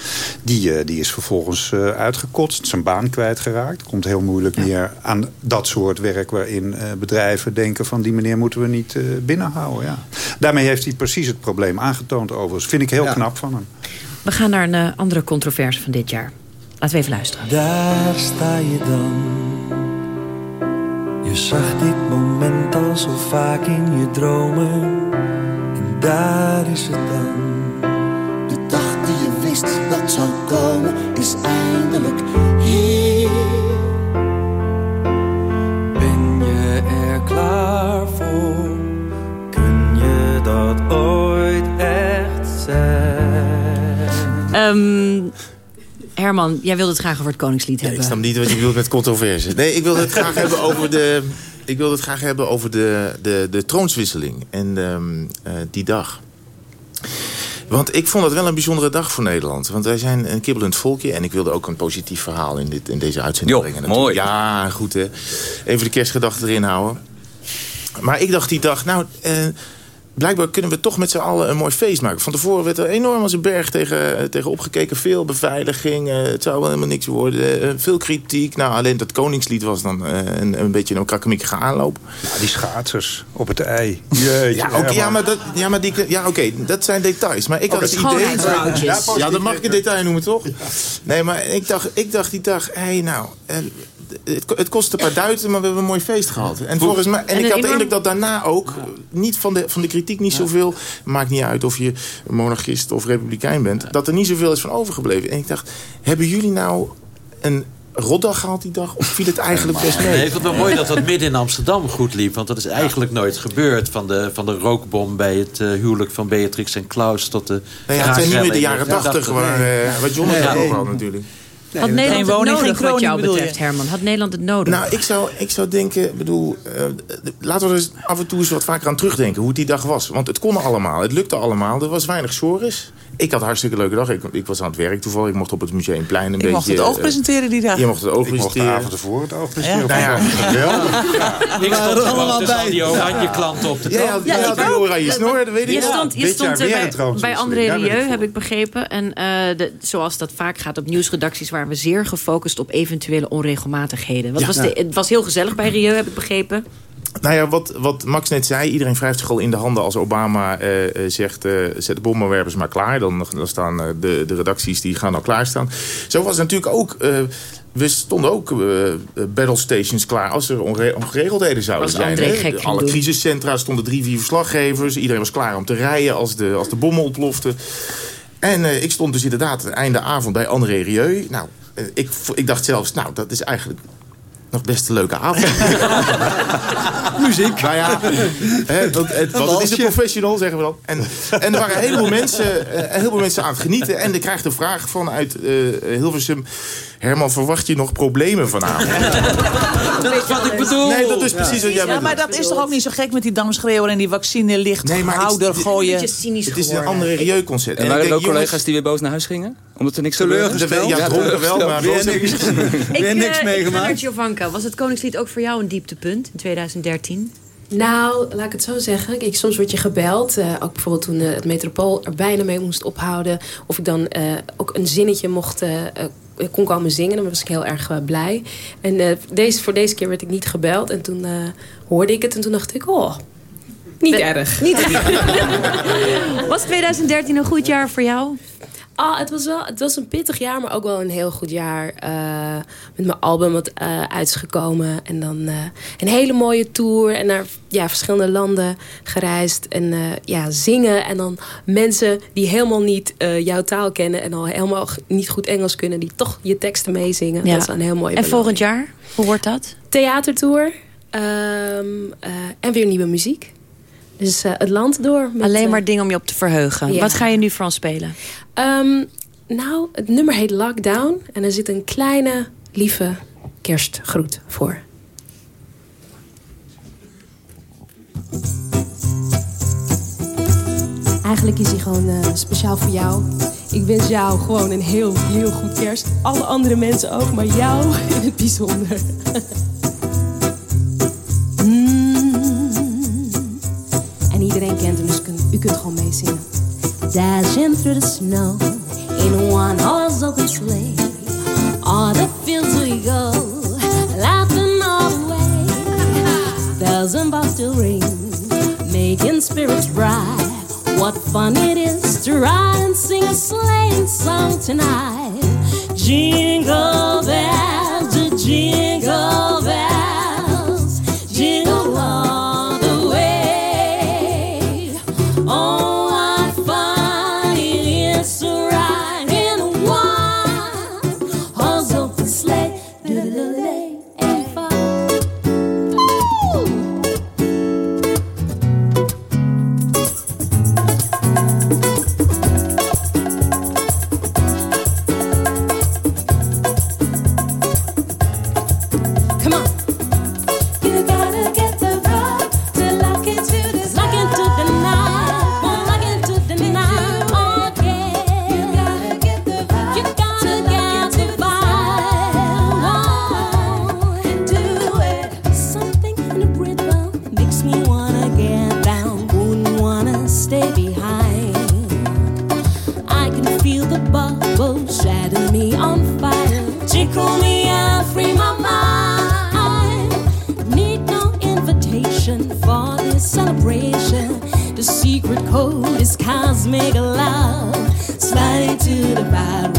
Die, die is vervolgens eh, uitgekotst, zijn baan kwijtgeraakt. Komt heel moeilijk meer aan dat soort werk... waarin eh, bedrijven denken van die meneer moeten we niet eh, binnenhouden. Ja. Daarmee heeft hij precies het probleem aangetoond overigens. Vind ik heel knap van hem. We gaan naar een eh, andere controverse van dit jaar. Laten we even luisteren. Daar sta je dan. Je zag dit moment al zo vaak in je dromen. En daar is het dan. De dag die je wist dat zou komen is eindelijk Ehm, Herman, jij wilde het graag over het Koningslied Ik hebben. snap niet wat je bedoelt met controverse. Nee, ik wilde het graag hebben over de... Ik wilde het graag hebben over de, de, de troonswisseling. En ehm, eh, die dag. Want ik vond het wel een bijzondere dag voor Nederland. Want wij zijn een kibbelend volkje. En ik wilde ook een positief verhaal in, dit, in deze uitzending Jo, brengen. mooi. Ja, goed hè. Even de kerstgedachte erin houden. Maar ik dacht die dag, nou... eh, blijkbaar kunnen we toch met z'n allen een mooi feest maken. Van tevoren werd er enorm als een berg tegen, tegen opgekeken. Veel beveiliging. eh, het zou wel helemaal niks worden. eh, veel kritiek. Nou, alleen dat koningslied was dan eh, een, een beetje een krakkemikkige aanloop. Ja, die schaatsers op het ei. Jeetje, Ja, ja, maar, dat, ja, maar die, ja, oké, dat zijn details. Maar ik had het idee... Ja, dan mag ik een detail noemen, toch? Nee, maar ik dacht, ik dacht die dag... Hé, hey, nou, eh, het, het kost een paar duiten, maar we hebben een mooi feest gehad. En, volgens mij, en, En ik had de enorm- indruk dat daarna ook... niet van de, van de kritiek niet zoveel... maakt niet uit of je monarchist of republikein bent... dat er niet zoveel is van overgebleven. En ik dacht, hebben jullie nou een rotdag gehad die dag? Of viel het eigenlijk best mee? Nee, ik vond het wel mooi dat dat midden in Amsterdam goed liep. Want dat is eigenlijk nooit gebeurd. Van de, van de rookbom bij het eh, huwelijk van Beatrix en Klaus tot de... Nee, ja, het zijn niet meer de jaren de- tachtig waar, eh, waar John het over had natuurlijk. Had Nederland Geen woning, nodig geen wat jou je? betreft, Herman? Had Nederland het nodig? Nou, ik zou, ik zou denken, ik bedoel, eh, laten we er eens af en toe eens wat vaker aan terugdenken hoe het die dag was. Want het kon allemaal, het lukte allemaal, er was weinig sores. Ik had een hartstikke leuke dag. Ik, ik was aan het werk toevallig, ik mocht op het Museumplein een Ik beetje... mocht het oog eh, presenteren die dag. Je mocht het oog Ik mocht de presenteren. avond ervoor het oog presenteren. Nou ja, Geweldig. Ik stond er allemaal bij. die oranje klanten op de had, Ja, ik had ook. oranje snor, dat weet ik Je wel. stond, je dit stond eh, weer bij, André ik Rieu, heb ik begrepen. En eh, de, zoals dat vaak gaat op nieuwsredacties... waren we zeer gefocust op eventuele onregelmatigheden. Wat Ja. was de, het was heel gezellig bij Rieu, heb ik begrepen. Nou ja, wat, wat Max net zei, iedereen wrijft zich al in de handen als Obama eh, eh, zegt... eh, zet de bommenwerpers maar klaar. Dan, dan staan de, de redacties die gaan al klaarstaan. Zo was het natuurlijk ook... eh, we stonden ook battle stations klaar als er onre- ongeregeldheden zouden zijn. Hè. Alle doen. crisiscentra stonden drie, vier verslaggevers. Iedereen was klaar om te rijden als de, als de bommen ontploften. En ik stond dus inderdaad einde avond bij André Rieu. Nou, ik, ik dacht zelfs, nou, dat is eigenlijk nog best een leuke avond. Muziek. Nou ja, hè, want het, want het is een professional, zeggen we dan. En, en er waren een heleboel, mensen, eh, een heleboel mensen aan het genieten. En ik krijg de vraag vanuit eh Hilversum... Herman, verwacht je nog problemen vanavond? Dat is wat ik bedoel. Nee, dat is precies wat jij Ja, bedoelt. maar dat is toch ook niet zo gek met die damschreeuwer en die vaccine-licht Nee, maar houder ik- gooien. Beetje cynisch Het is een andere Rieu-concert. En waren er ik ook collega's die weer boos naar huis gingen? Omdat er niks gebeurde? Teleurgesteld? Ja, dronken wel, maar Weer ik niks. Ik, weer eh, niks ik naar meegemaakt. Giovanka. Was het Koningslied ook voor jou een dieptepunt in 2013? Nou, laat ik het zo zeggen. Kijk, soms word je gebeld. eh, ook bijvoorbeeld toen eh, het Metropool er bijna mee moest ophouden. Of ik dan eh, ook een zinnetje mocht, eh, kon komen zingen. Dan was ik heel erg eh, blij. En eh, deze, voor deze keer werd ik niet gebeld. En toen eh, hoorde ik het en toen dacht ik... Oh, niet erg. Niet erg. Was 2013 een goed jaar voor jou? Ah, het, was wel, het was een pittig jaar, maar ook wel een heel goed jaar. eh, met mijn album wat eh, uit is gekomen. En dan eh, een hele mooie tour. En naar ja, verschillende landen gereisd. En ja, zingen. En dan mensen die helemaal niet jouw taal kennen. En al helemaal niet goed Engels kunnen. Die toch je teksten meezingen. Ja. Dat is een heel mooi En volgend jaar, hoe wordt dat? Theatertour. ehm, eh, en weer nieuwe muziek. Dus eh, het land door. met, Alleen eh, maar dingen om je op te verheugen. ja. Wat ga je nu voor ons spelen? Ehm, nou, het nummer heet Lockdown. En er zit een kleine, lieve kerstgroet voor. Eigenlijk is hij gewoon eh, speciaal voor jou. Ik wens jou gewoon een heel, heel goed kerst. Alle andere mensen ook, maar jou in het bijzonder. iedereen kent hem, dus u kunt gewoon meezingen. Dashing through the snow in a one horse open sleigh. All the fields we go, laughing all the way. Bells still ring, making spirits bright. What fun it is to ride and sing a sleighing song tonight. Jingle bells, jingle is cosmic love. Sliding to the vibe,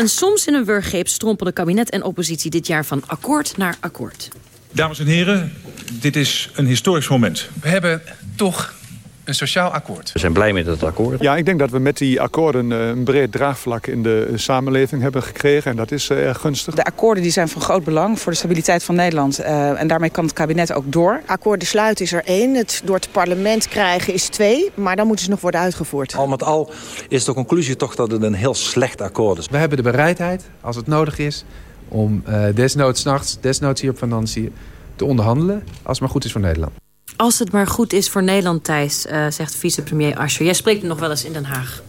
en soms in een wurggreep strompelden kabinet en oppositie dit jaar van akkoord naar akkoord. Dames en heren, dit is een historisch moment. We hebben toch een sociaal akkoord. We zijn blij met het akkoord. Ja, ik denk dat we met die akkoorden eh, een breed draagvlak in de samenleving hebben gekregen. En dat is eh, erg gunstig. De akkoorden die zijn van groot belang voor de stabiliteit van Nederland. Uh, en daarmee kan het kabinet ook door. Akkoorden sluiten is er één. Het door het parlement krijgen is twee. Maar dan moeten ze nog worden uitgevoerd. Al met al is de conclusie toch dat het een heel slecht akkoord is. We hebben de bereidheid, als het nodig is, om uh, desnoods nachts, desnoods hier op financiën te onderhandelen. Als het maar goed is voor Nederland. Als het maar goed is voor Nederland, Thijs, uh, zegt vicepremier Asscher. Jij spreekt nog wel eens in Den Haag.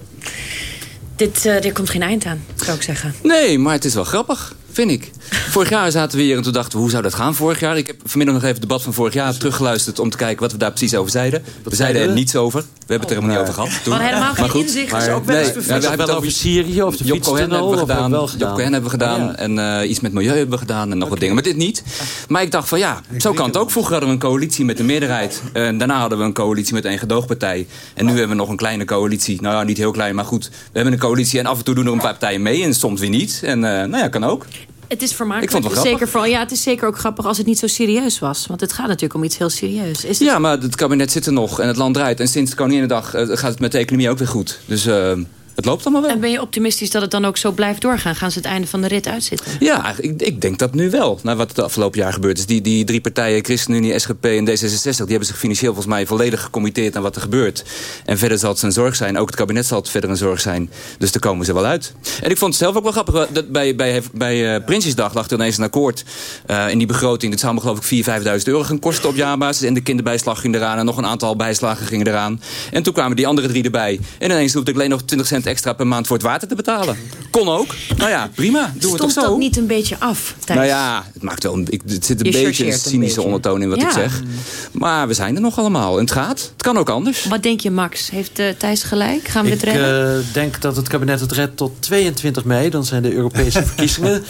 Dit, uh, dit komt geen eind aan, zou ik zeggen. Nee, maar het is wel grappig, vind ik. Vorig jaar zaten we hier en toen dachten we, hoe zou dat gaan vorig jaar? Ik heb vanmiddag nog even het debat van vorig jaar teruggeluisterd... om te kijken wat we daar precies over zeiden. we zeiden er niets over. We hebben het er helemaal niet over gehad. Toen. Maar helemaal geen goed, inzicht, is ook wel eens nee, we hebben het over Syrië of de Job Cohen hebben we gedaan. Job Cohen hebben we gedaan. Oh, ja. En uh, iets met milieu hebben we gedaan. En nog okay. wat dingen. Maar dit niet. Maar ik dacht van ja, zo kan het ook. Vroeger hadden we een coalitie met een meerderheid. En daarna hadden we een coalitie met één gedoogpartij. En nu hebben we nog een kleine coalitie. Nou ja, niet heel klein, maar goed. We hebben een coalitie en af en toe doen er een paar partijen mee. En soms weer niet. En uh, nou ja, kan ook. Het is vermakelijk. Ik vond het zeker voor, ja, het is zeker ook grappig als het niet zo serieus was. Want het gaat natuurlijk om iets heel serieus. Is het... Ja, maar het kabinet zit er nog en het land draait. En sinds Koninginnedag uh, gaat het met de economie ook weer goed. Dus uh, het loopt allemaal wel. En ben je optimistisch dat het dan ook zo blijft doorgaan? Gaan ze het einde van de rit uitzitten? Ja, ik, ik denk dat nu wel. Na wat het afgelopen jaar gebeurd is. Die, die drie partijen, ChristenUnie, SGP en D66... die hebben zich financieel volgens mij volledig gecommitteerd aan wat er gebeurt. En verder zal het een zorg zijn. Ook het kabinet zal het verder een zorg zijn. Dus daar komen ze wel uit. En ik vond het zelf ook wel grappig. Dat bij, bij, bij uh, Prinsjesdag lag er ineens een akkoord uh, in die begroting. Dat zou me geloof ik 4.000, 5.000 euro gaan kosten op jaarbasis. En de kinderbijslag ging eraan. En nog een aantal bijslagen gingen eraan. En toen kwamen die andere drie erbij. En ineens hoefde ik alleen nog 20 cent extra per maand voor het water te betalen. Kon ook. Nou ja, prima. Doen we Stond toch zo. dat niet een beetje af, Thijs? Nou ja, het, maakt wel, ik, het zit een Je beetje een cynische beetje. ondertoon in wat Ja. ik zeg. Maar we zijn er nog allemaal. En het gaat. Het kan ook anders. Wat denk je, Max? Heeft uh, Thijs gelijk? Gaan we dit Ik redden? uh, denk dat het kabinet het redt tot 22 mei. Dan zijn de Europese verkiezingen.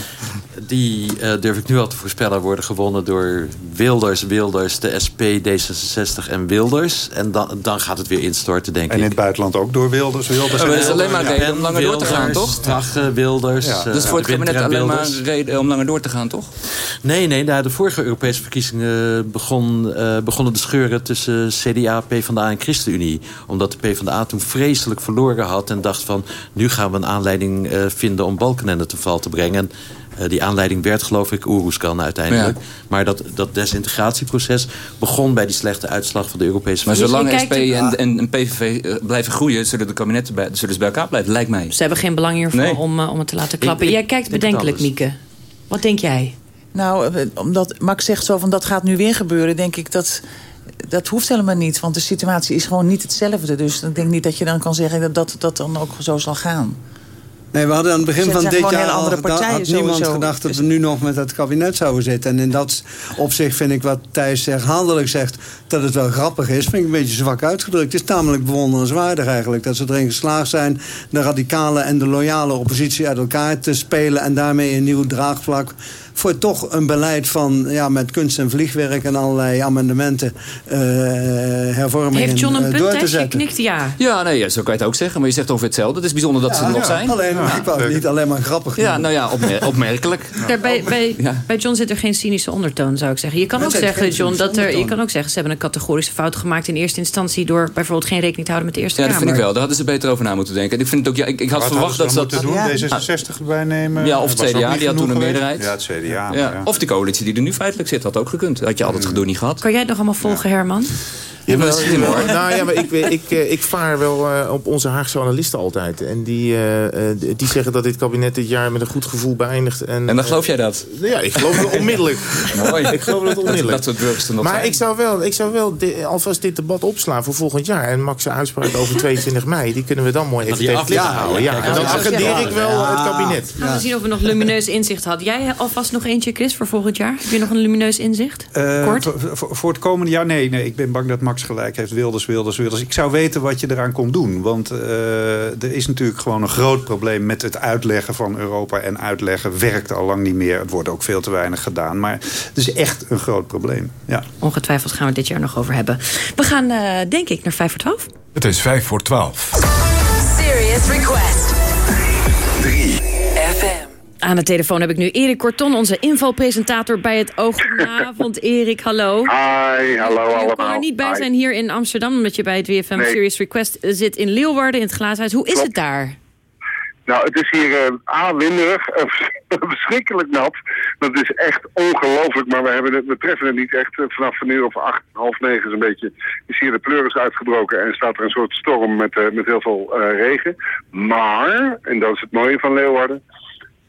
Die, uh, durf ik nu al te voorspellen, worden gewonnen door Wilders, Wilders, de SP, D66 en Wilders. En dan, dan gaat het weer instorten, denk En ik. in het buitenland ook door Wilders. Wilders en dat is alleen maar reden om langer door te gaan, toch? Strache, Wilders. Ja. eh, dus voor het kabinet en alleen maar reden om langer door te gaan, toch? Nee, nee, na de vorige Europese verkiezingen begon, uh, begonnen de scheuren tussen CDA, PvdA en ChristenUnie. Omdat de PvdA toen vreselijk verloren had en dacht van... nu gaan we een aanleiding uh, vinden om Balkenende te val te brengen. En, uh, die aanleiding werd geloof ik Oeroeskan uiteindelijk. Ja. Maar dat, dat desintegratieproces begon bij die slechte uitslag van de Europese Maar zolang SP er- en, en, en PVV uh, blijven groeien... zullen de kabinetten bij, zullen ze bij elkaar blijven, lijkt mij. Ze hebben geen belang hiervoor Nee. om, uh, om het te laten klappen. Ik- ik Jij kijkt bedenkelijk. Mieke. Wat denk jij? Nou, eh, omdat Max zegt zo van dat gaat nu weer gebeuren, denk ik dat. Dat hoeft helemaal niet, want de situatie is gewoon niet hetzelfde. Dus ik denk niet dat je dan kan zeggen dat dat, dat dan ook zo zal gaan. Nee, we hadden aan het begin Dus van dit jaar al andere geda- partijen had niemand gedacht dat Dus- we nu nog met het kabinet zouden zitten. En in dat opzicht vind ik wat Thijs herhaaldelijk zegt... dat het wel grappig is, vind ik een beetje zwak uitgedrukt. Het is tamelijk bewonderenswaardig eigenlijk. Dat ze erin geslaagd zijn de radicale en de loyale oppositie uit elkaar te spelen... en daarmee een nieuw draagvlak voor toch een beleid van ja, met kunst en vliegwerk... en allerlei amendementen, eh hervormingen Heeft John een eh, punt, door te zetten. knikt ja. Ja, nee, ja, zo kan je het ook zeggen. Maar je zegt ongeveer hetzelfde. Het is bijzonder dat ze er nog zijn. Alleen, ik wou het niet alleen maar grappig Ja, nou ja, opmer- opmerkelijk. Bij, bij, Ja. bij John zit er geen cynische ondertoon, zou ik zeggen. Je kan ook zeggen, John, dat er, je kan ook zeggen... ze hebben een categorische fout gemaakt in eerste instantie... door bijvoorbeeld geen rekening te houden met de Eerste Ja, dat Kamer. vind ik wel. Daar hadden ze beter over na moeten denken. En ik, vind het ook, ja, ik, ik had Wat verwacht dat ze dat... doen? Ja. D66 erbij nemen? Ja, of het Dat CDA, die had toen een meerderheid. Ja, het CDA. Ja. ja. Of die coalitie die er nu feitelijk zit, had ook gekund. Had je al dat gedoe niet gehad. Kan jij het nog allemaal volgen, Herman? Ja, maar dat is slim, hoor. Nou ja, maar ik, ik, eh, ik vaar wel eh, op onze Haagse analisten altijd. En die, eh, eh, die zeggen dat dit kabinet dit jaar met een goed gevoel beëindigt. En, En dan geloof jij dat? eh, ja, ik geloof het onmiddellijk. Mooi. Ik geloof het onmiddellijk. Dat er nog maar zijn. ik zou wel, ik zou wel di- alvast dit debat opslaan voor volgend jaar. En Max' uitspraak over 22 mei, die kunnen we dan mooi even tegen het licht afleggen. houden. Ja, Ja, en dan agendeer ik wel het kabinet. Gaan we zien of we nog lumineus inzicht hadden. Jij alvast nog eentje, Chris, voor volgend jaar? Heb je nog een lumineus inzicht? Eh, Kort? voor, voor- voor het komende jaar, nee, nee. Ik ben bang dat Max gelijk heeft. Wilders, Wilders, Wilders. Ik zou weten wat je eraan kon doen. Want eh, er is natuurlijk gewoon een groot probleem... met het uitleggen van Europa. En uitleggen werkt al lang niet meer. Het wordt ook veel te weinig gedaan. Maar het is echt een groot probleem. Ja. Ongetwijfeld gaan we het dit jaar nog over hebben. We gaan, eh, denk ik, naar 5 voor 12. Het is vijf voor twaalf. Serious Request. 3 FM. Aan de telefoon heb ik nu Erik Korton, onze invalpresentator bij het Oog. Goedenavond, Erik. Hallo. Hi, hallo allemaal. Je kon er niet bij Hi. zijn hier in Amsterdam... omdat je bij het WFM Nee. Serious Request zit in Leeuwarden in het Glazenhuis. Hoe is het daar? Nou, het is hier eh A, winderig, eh, verschrikkelijk nat. Dat is echt ongelooflijk, maar we, hebben het, we treffen het niet echt. Eh, Vanaf uur of acht, half negen is een beetje, is hier de pleuris uitgebroken en staat er een soort storm met, met heel veel regen. Maar, en dat is het mooie van Leeuwarden,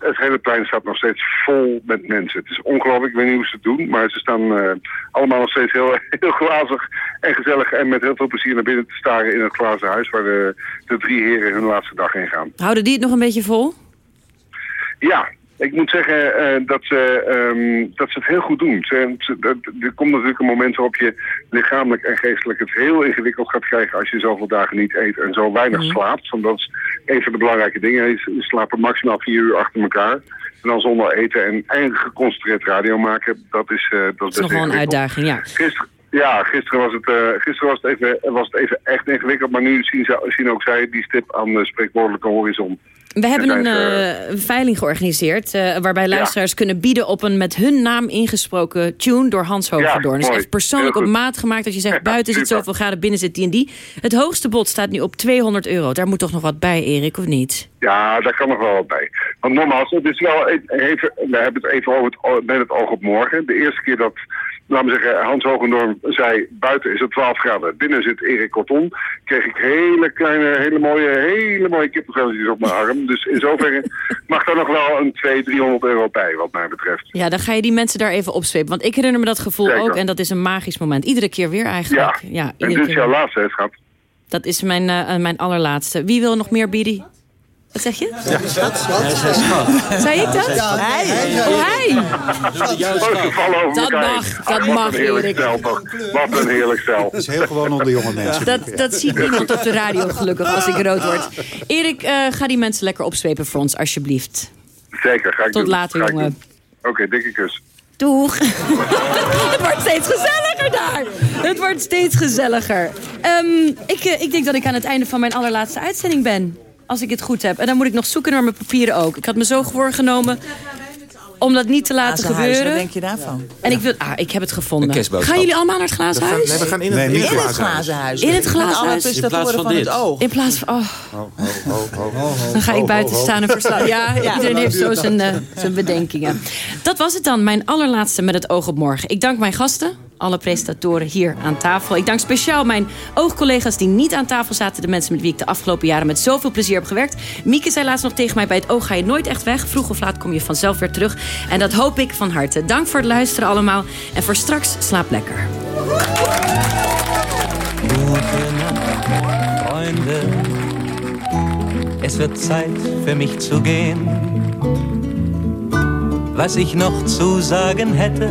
het hele plein staat nog steeds vol met mensen. Het is ongelooflijk, ik weet niet hoe ze het doen, maar ze staan eh, allemaal nog steeds heel, heel glazig en gezellig en met heel veel plezier naar binnen te staren in het glazen huis waar de, de drie heren hun laatste dag heen gaan. Houden die het nog een beetje vol? Ja, ik moet zeggen eh, dat, ze, ehm, dat ze het heel goed doen. Ze, ze- dat- er komt natuurlijk een moment waarop je lichamelijk en geestelijk het heel ingewikkeld gaat krijgen als je zoveel dagen niet eet en zo weinig slaapt. Want dat is een van de belangrijke dingen. Je, slaapt maximaal vier uur achter elkaar. En dan zonder eten en, en geconcentreerd radio maken, dat is, eh dat is Dat best is nog wel een uitdaging, ja. Gisteren, ja, gisteren was het, eh, gisteren was het, even, was het even echt ingewikkeld. Maar nu zien, ze, zien ook zij die stip aan de spreekwoordelijke horizon. We hebben En een eh, veiling georganiseerd... eh, waarbij luisteraars kunnen bieden op een met hun naam ingesproken tune... door Hans Hogendoorn. dus mooi. echt persoonlijk op maat gemaakt. Dat je zegt, buiten zit zoveel graden, binnen zit die en die. Het hoogste bod staat nu op 200 euro. Daar moet toch nog wat bij, Erik, of niet? Ja, daar kan nog wel wat bij. Want nogmaals, het is wel e- even, we hebben het even over het, met het oog op morgen. De eerste keer dat, laten we zeggen, Hans Hogendoorn zei... buiten is het 12 graden, binnen zit Erik Cotton... kreeg ik hele kleine, hele mooie, hele mooie kippenvelletjes op mijn arm. Dus in zoverre mag daar nog wel een 200, 300 euro bij, wat mij betreft. Ja, dan ga je die mensen daar even opzwepen. Want ik herinner me dat gevoel Zeker. ook. En dat is een magisch moment. Iedere keer weer eigenlijk. Ja, en iedere dit is jouw laatste, hè, schat? Dat is mijn, eh, mijn allerlaatste. Wie wil nog meer bieden? Wat zeg je? Ja, Zei ik dat? Hij. Oh, hij. Oh, Dat mag, dat mag, Erik. Wat een heerlijk stel. Dat is heel gewoon onder jonge mensen. Dat, dat ziet niemand op de radio gelukkig als ik rood word. Erik, eh, ga die mensen lekker opzwepen voor ons, alsjeblieft. Zeker, ga ik Tot doen. later, jongen. Oké, dikke kus. Doeg. Het wordt steeds gezelliger daar. Het wordt steeds gezelliger. Ehm, ik, eh, ik denk dat ik aan het einde van mijn allerlaatste uitzending ben. Als ik het goed heb. En dan moet ik nog zoeken naar mijn papieren ook. Ik had me zo voorgenomen om dat niet te laten Glazen huis, gebeuren. Wat denk je daarvan? En ik wil, ah, ik heb het gevonden. Gaan jullie allemaal naar het glazen huis? nee, we gaan in het- Nee, in het glazen huis. In het glazen huis. presentatoren van het oog. In plaats van... Oh. Dan ga ik buiten staan en verslaan. Ja, Ja. iedereen heeft zo zijn, eh, zijn bedenkingen. Dat was het dan, mijn allerlaatste met het oog op morgen. Ik dank mijn gasten, alle presentatoren hier aan tafel. Ik dank speciaal mijn oogcollega's die niet aan tafel zaten. De mensen met wie ik de afgelopen jaren met zoveel plezier heb gewerkt. Mieke zei laatst nog tegen mij, bij het oog ga je nooit echt weg. Vroeg of laat kom je vanzelf weer terug. En dat hoop ik van harte. Dank voor het luisteren allemaal. En voor straks, slaap lekker. Es wird Zeit für mich zu gehen. Was ich noch zu sagen hätte,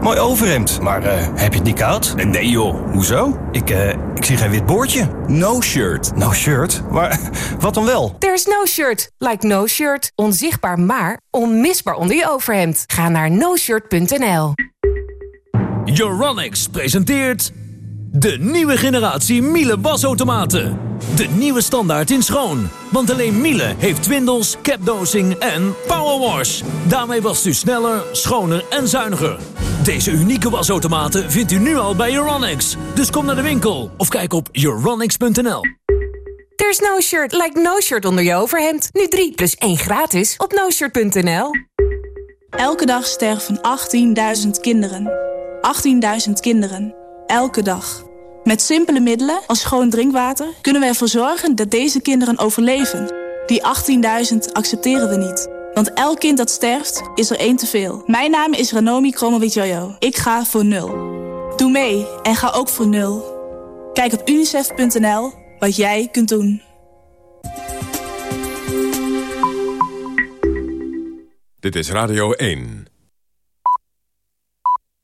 Mooi overhemd. Maar eh, heb je het niet koud? Nee joh, hoezo? Ik, eh, ik zie geen wit boordje. No shirt. No shirt? Maar wat dan wel? There's no shirt. Like no shirt. Onzichtbaar maar onmisbaar onder je overhemd. Ga naar noshirt.nl. Euronics presenteert de nieuwe generatie Miele wasautomaten. De nieuwe standaard in schoon. Want alleen Miele heeft twindels, capdosing en powerwash. Daarmee wast u sneller, schoner en zuiniger. Deze unieke wasautomaten vindt u nu al bij Euronics. Dus kom naar de winkel of kijk op euronics.nl. There's no shirt. Like no shirt onder je overhemd. Nu 3 plus 1 gratis op noshirt.nl. Elke dag sterven 18.000 kinderen. 18.000 kinderen. Elke dag. Met simpele middelen als schoon drinkwater kunnen we ervoor zorgen dat deze kinderen overleven. Die 18.000 accepteren we niet. Want elk kind dat sterft, is er één te veel. Mijn naam is Ranomi Kromowidjojo. Ik ga voor nul. Doe mee en ga ook voor nul. Kijk op unicef.nl wat jij kunt doen. Dit is Radio 1.